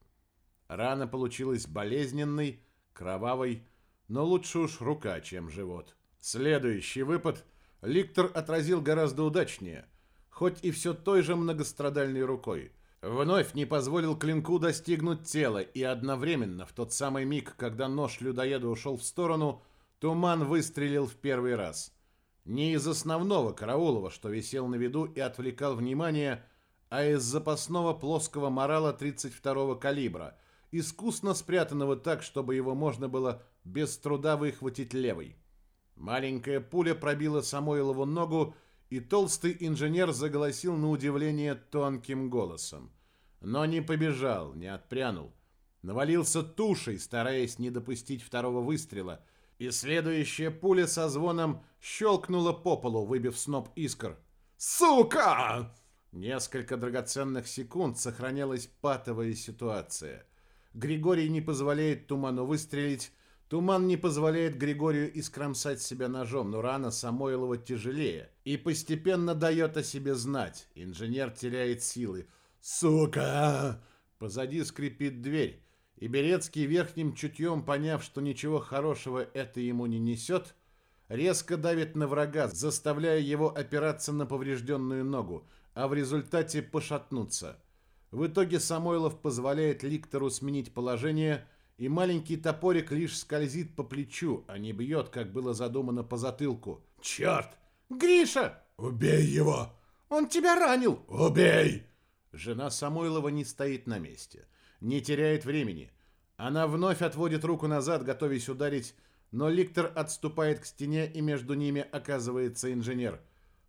Рана получилась болезненной, кровавой, но лучше уж рука, чем живот. Следующий выпад Ликтор отразил гораздо удачнее, хоть и все той же многострадальной рукой. Вновь не позволил клинку достигнуть тела, и одновременно, в тот самый миг, когда нож людоеда ушел в сторону, Туман выстрелил в первый раз. Не из основного караулова, что висел на виду и отвлекал внимание, а из запасного плоского морала 32-го калибра, искусно спрятанного так, чтобы его можно было без труда выхватить левой. Маленькая пуля пробила Самойлову ногу, и толстый инженер заголосил на удивление тонким голосом. Но не побежал, не отпрянул. Навалился тушей, стараясь не допустить второго выстрела, и следующая пуля со звоном щелкнула по полу, выбив сноп искр. «Сука!» Несколько драгоценных секунд сохранялась патовая ситуация. Григорий не позволяет Туману выстрелить, Туман не позволяет Григорию искромсать себя ножом, но рана Самойлова тяжелее и постепенно дает о себе знать. Инженер теряет силы. «Сука!» Позади скрипит дверь, и Берецкий верхним чутьем, поняв, что ничего хорошего это ему не несет, резко давит на врага, заставляя его опираться на поврежденную ногу, а в результате пошатнуться. В итоге Самойлов позволяет Ликтору сменить положение – и маленький топорик лишь скользит по плечу, а не бьет, как было задумано по затылку. «Черт! Гриша! Убей его! Он тебя ранил! Убей!» Жена Самойлова не стоит на месте, не теряет времени. Она вновь отводит руку назад, готовясь ударить, но Ликтор отступает к стене, и между ними оказывается инженер.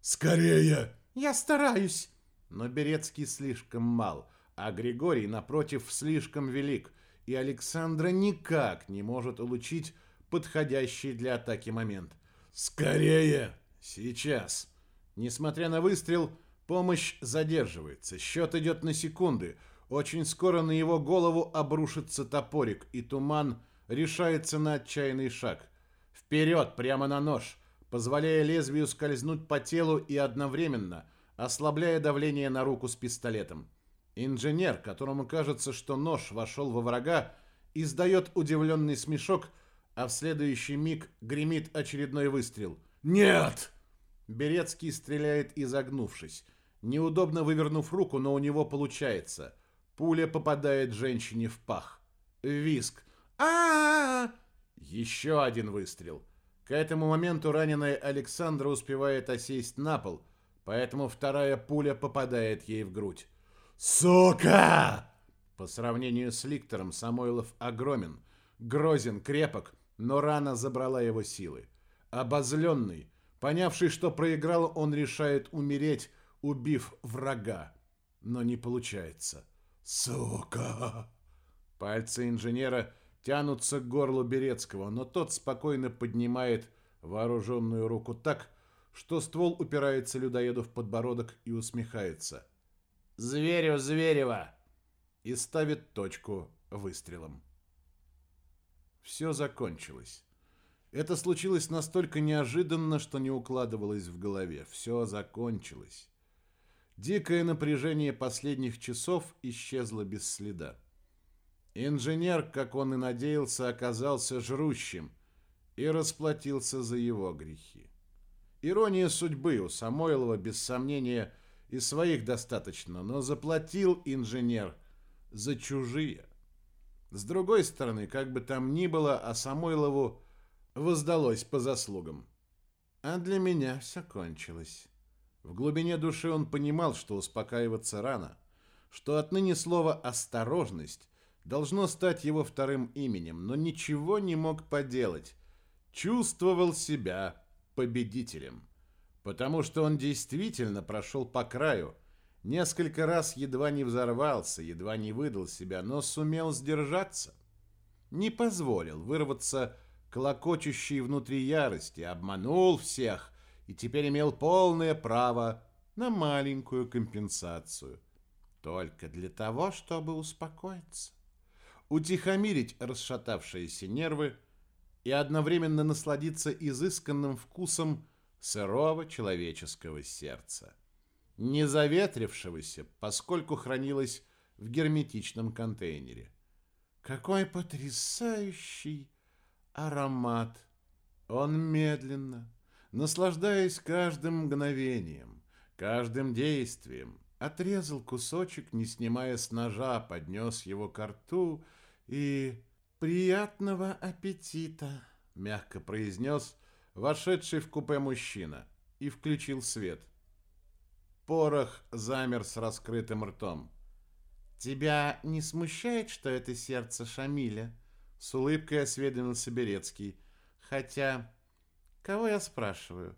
«Скорее!» «Я стараюсь!» Но Берецкий слишком мал, а Григорий, напротив, слишком велик – и Александра никак не может улучить подходящий для атаки момент. «Скорее!» «Сейчас!» Несмотря на выстрел, помощь задерживается. Счет идет на секунды. Очень скоро на его голову обрушится топорик, и туман решается на отчаянный шаг. Вперед, прямо на нож, позволяя лезвию скользнуть по телу и одновременно ослабляя давление на руку с пистолетом. Инженер, которому кажется, что нож вошел во врага, издает удивленный смешок, а в следующий миг гремит очередной выстрел. «Нет!» Берецкий стреляет изогнувшись, неудобно вывернув руку, но у него получается. Пуля попадает женщине в пах. Виск. а, -а, -а, Еще один выстрел. К этому моменту раненая Александра успевает осесть на пол, поэтому вторая пуля попадает ей в грудь. «Сука!» По сравнению с Ликтором Самойлов огромен, грозен, крепок, но рана забрала его силы. Обозленный, понявший, что проиграл, он решает умереть, убив врага. Но не получается. «Сука!» Пальцы инженера тянутся к горлу Берецкого, но тот спокойно поднимает вооруженную руку так, что ствол упирается людоеду в подбородок и усмехается – Зверю Зверева!» И ставит точку выстрелом. Все закончилось. Это случилось настолько неожиданно, что не укладывалось в голове. Все закончилось. Дикое напряжение последних часов исчезло без следа. Инженер, как он и надеялся, оказался жрущим и расплатился за его грехи. Ирония судьбы у Самойлова, без сомнения, и своих достаточно, но заплатил инженер за чужие. С другой стороны, как бы там ни было, а Самойлову воздалось по заслугам. А для меня все кончилось. В глубине души он понимал, что успокаиваться рано, что отныне слово «осторожность» должно стать его вторым именем, но ничего не мог поделать. Чувствовал себя победителем, потому что он действительно прошел по краю, несколько раз едва не взорвался, едва не выдал себя, но сумел сдержаться. Не позволил вырваться клокочущей внутри ярости, обманул всех и теперь имел полное право на маленькую компенсацию. Только для того, чтобы успокоиться утихомирить расшатавшиеся нервы и одновременно насладиться изысканным вкусом сырого человеческого сердца, не заветрившегося, поскольку хранилось в герметичном контейнере. Какой потрясающий аромат! Он медленно, наслаждаясь каждым мгновением, каждым действием, отрезал кусочек, не снимая с ножа, поднес его к рту и приятного аппетита, мягко произнес вошедший в купе мужчина и включил свет. Порох замер с раскрытым ртом. «Тебя не смущает, что это сердце Шамиля?» С улыбкой осведомился Берецкий. «Хотя, кого я спрашиваю?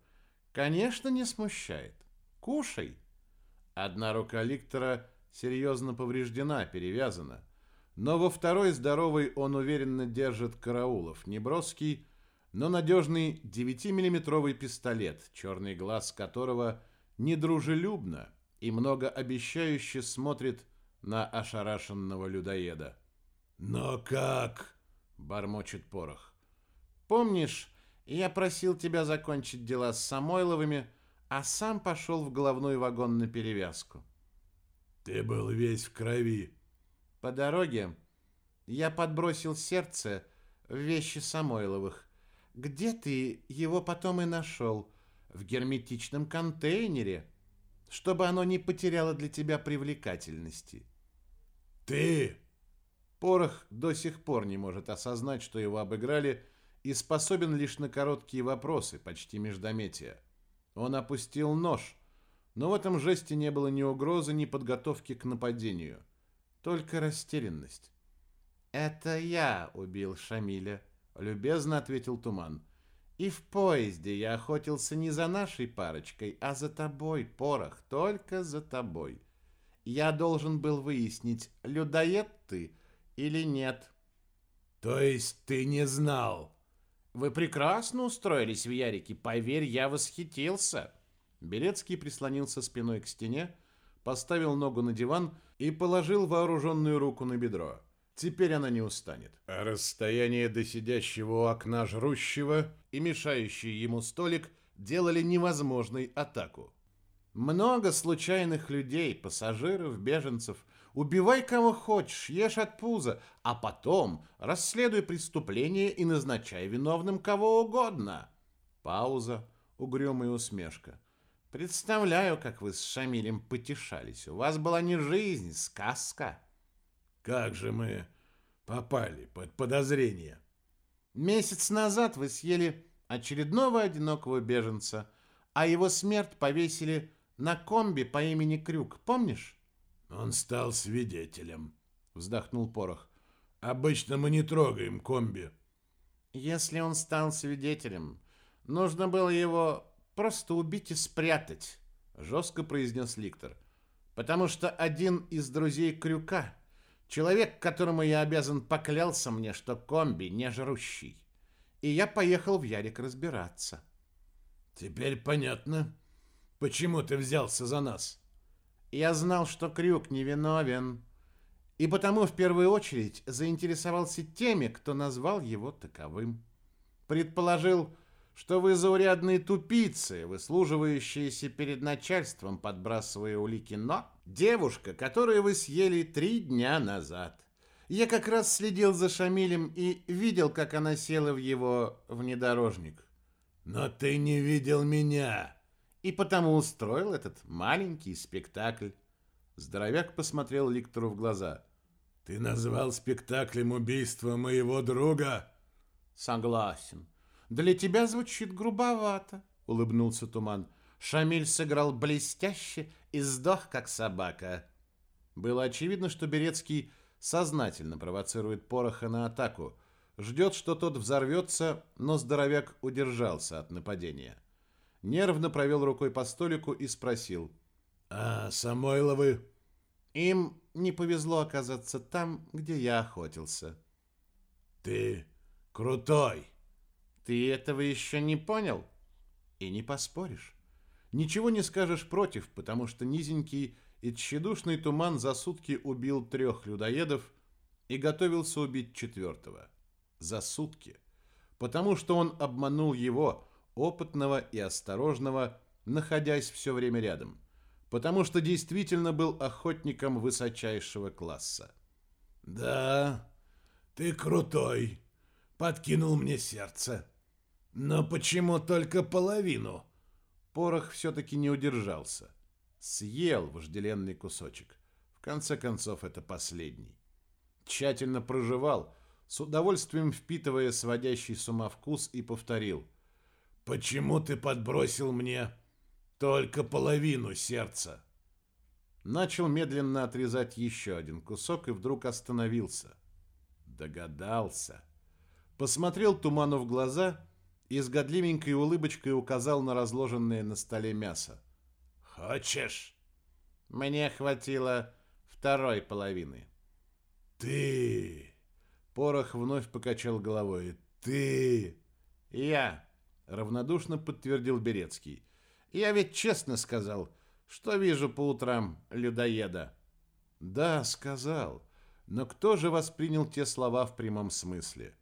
Конечно, не смущает. Кушай!» Одна рука Ликтора серьезно повреждена, перевязана. Но во второй здоровой он уверенно держит караулов, неброский, но надежный 9-миллиметровый пистолет, черный глаз которого недружелюбно и многообещающе смотрит на ошарашенного людоеда. «Но как?» — бормочет Порох. «Помнишь, я просил тебя закончить дела с Самойловыми, а сам пошел в головной вагон на перевязку?» «Ты был весь в крови», по дороге я подбросил сердце в вещи Самойловых. Где ты его потом и нашел? В герметичном контейнере, чтобы оно не потеряло для тебя привлекательности. Ты! Порох до сих пор не может осознать, что его обыграли, и способен лишь на короткие вопросы, почти междометия. Он опустил нож, но в этом жесте не было ни угрозы, ни подготовки к нападению только растерянность. «Это я убил Шамиля», — любезно ответил Туман. «И в поезде я охотился не за нашей парочкой, а за тобой, Порох, только за тобой. Я должен был выяснить, людоед ты или нет». «То есть ты не знал?» «Вы прекрасно устроились в Ярике, поверь, я восхитился». Белецкий прислонился спиной к стене, поставил ногу на диван и положил вооруженную руку на бедро. Теперь она не устанет. А расстояние до сидящего у окна жрущего и мешающий ему столик делали невозможной атаку. Много случайных людей, пассажиров, беженцев. Убивай кого хочешь, ешь от пуза, а потом расследуй преступление и назначай виновным кого угодно. Пауза, угрюмая усмешка. Представляю, как вы с Шамилем потешались. У вас была не жизнь, сказка. Как же мы попали под подозрение? Месяц назад вы съели очередного одинокого беженца, а его смерть повесили на комби по имени Крюк, помнишь? Он стал свидетелем, вздохнул Порох. Обычно мы не трогаем комби. Если он стал свидетелем, нужно было его Просто убить и спрятать, жестко произнес Ликтор. Потому что один из друзей Крюка, человек, которому я обязан, поклялся мне, что комби не жрущий. И я поехал в Ярик разбираться. Теперь понятно, почему ты взялся за нас. Я знал, что Крюк невиновен, и потому в первую очередь заинтересовался теми, кто назвал его таковым. Предположил, что вы заурядные тупицы, выслуживающиеся перед начальством, подбрасывая улики, но девушка, которую вы съели три дня назад, Я как раз следил за Шамилем и видел, как она села в его внедорожник. Но ты не видел меня. И потому устроил этот маленький спектакль. Здоровяк посмотрел Ликтору в глаза. Ты назвал спектаклем убийство моего друга? Согласен. Для тебя звучит грубовато, улыбнулся Туман. Шамиль сыграл блестяще и сдох, как собака. Было очевидно, что Берецкий сознательно провоцирует Пороха на атаку, ждет, что тот взорвется, но здоровяк удержался от нападения. Нервно провел рукой по столику и спросил. «А Самойловы?» «Им не повезло оказаться там, где я охотился». «Ты крутой!» «Ты этого еще не понял?» «И не поспоришь. Ничего не скажешь против, потому что низенький и тщедушный туман за сутки убил трех людоедов и готовился убить четвертого. За сутки. Потому что он обманул его, опытного и осторожного, находясь все время рядом. Потому что действительно был охотником высочайшего класса. «Да, ты крутой. Подкинул мне сердце. Но почему только половину?» Порох все-таки не удержался съел вожделенный кусочек. В конце концов, это последний. Тщательно прожевал, с удовольствием впитывая сводящий с ума вкус, и повторил. «Почему ты подбросил мне только половину сердца?» Начал медленно отрезать еще один кусок и вдруг остановился. Догадался. Посмотрел Туману в глаза и с годливенькой улыбочкой указал на разложенное на столе мясо. Хочешь? Мне хватило второй половины. Ты... Порох вновь покачал головой. Ты... Я... Равнодушно подтвердил Берецкий. Я ведь честно сказал, что вижу по утрам людоеда. Да, сказал. Но кто же воспринял те слова в прямом смысле?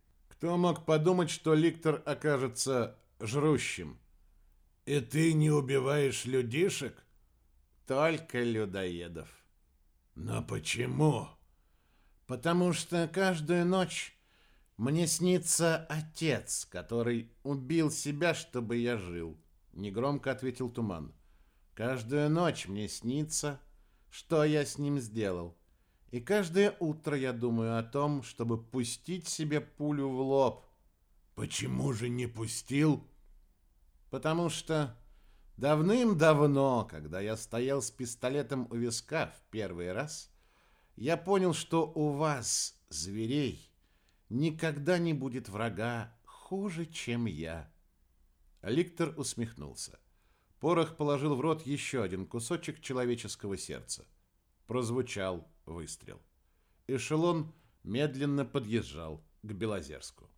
Кто мог подумать, что Ликтор окажется жрущим? И ты не убиваешь людишек? Только людоедов. Но почему? Потому что каждую ночь мне снится отец, который убил себя, чтобы я жил. Негромко ответил Туман. Каждую ночь мне снится, что я с ним сделал. И каждое утро я думаю о том, чтобы пустить себе пулю в лоб. Почему же не пустил? Потому что давным-давно, когда я стоял с пистолетом у виска в первый раз, я понял, что у вас, зверей, никогда не будет врага хуже, чем я. Ликтор усмехнулся. Порох положил в рот еще один кусочек человеческого сердца. Прозвучал выстрел. Эшелон медленно подъезжал к Белозерску.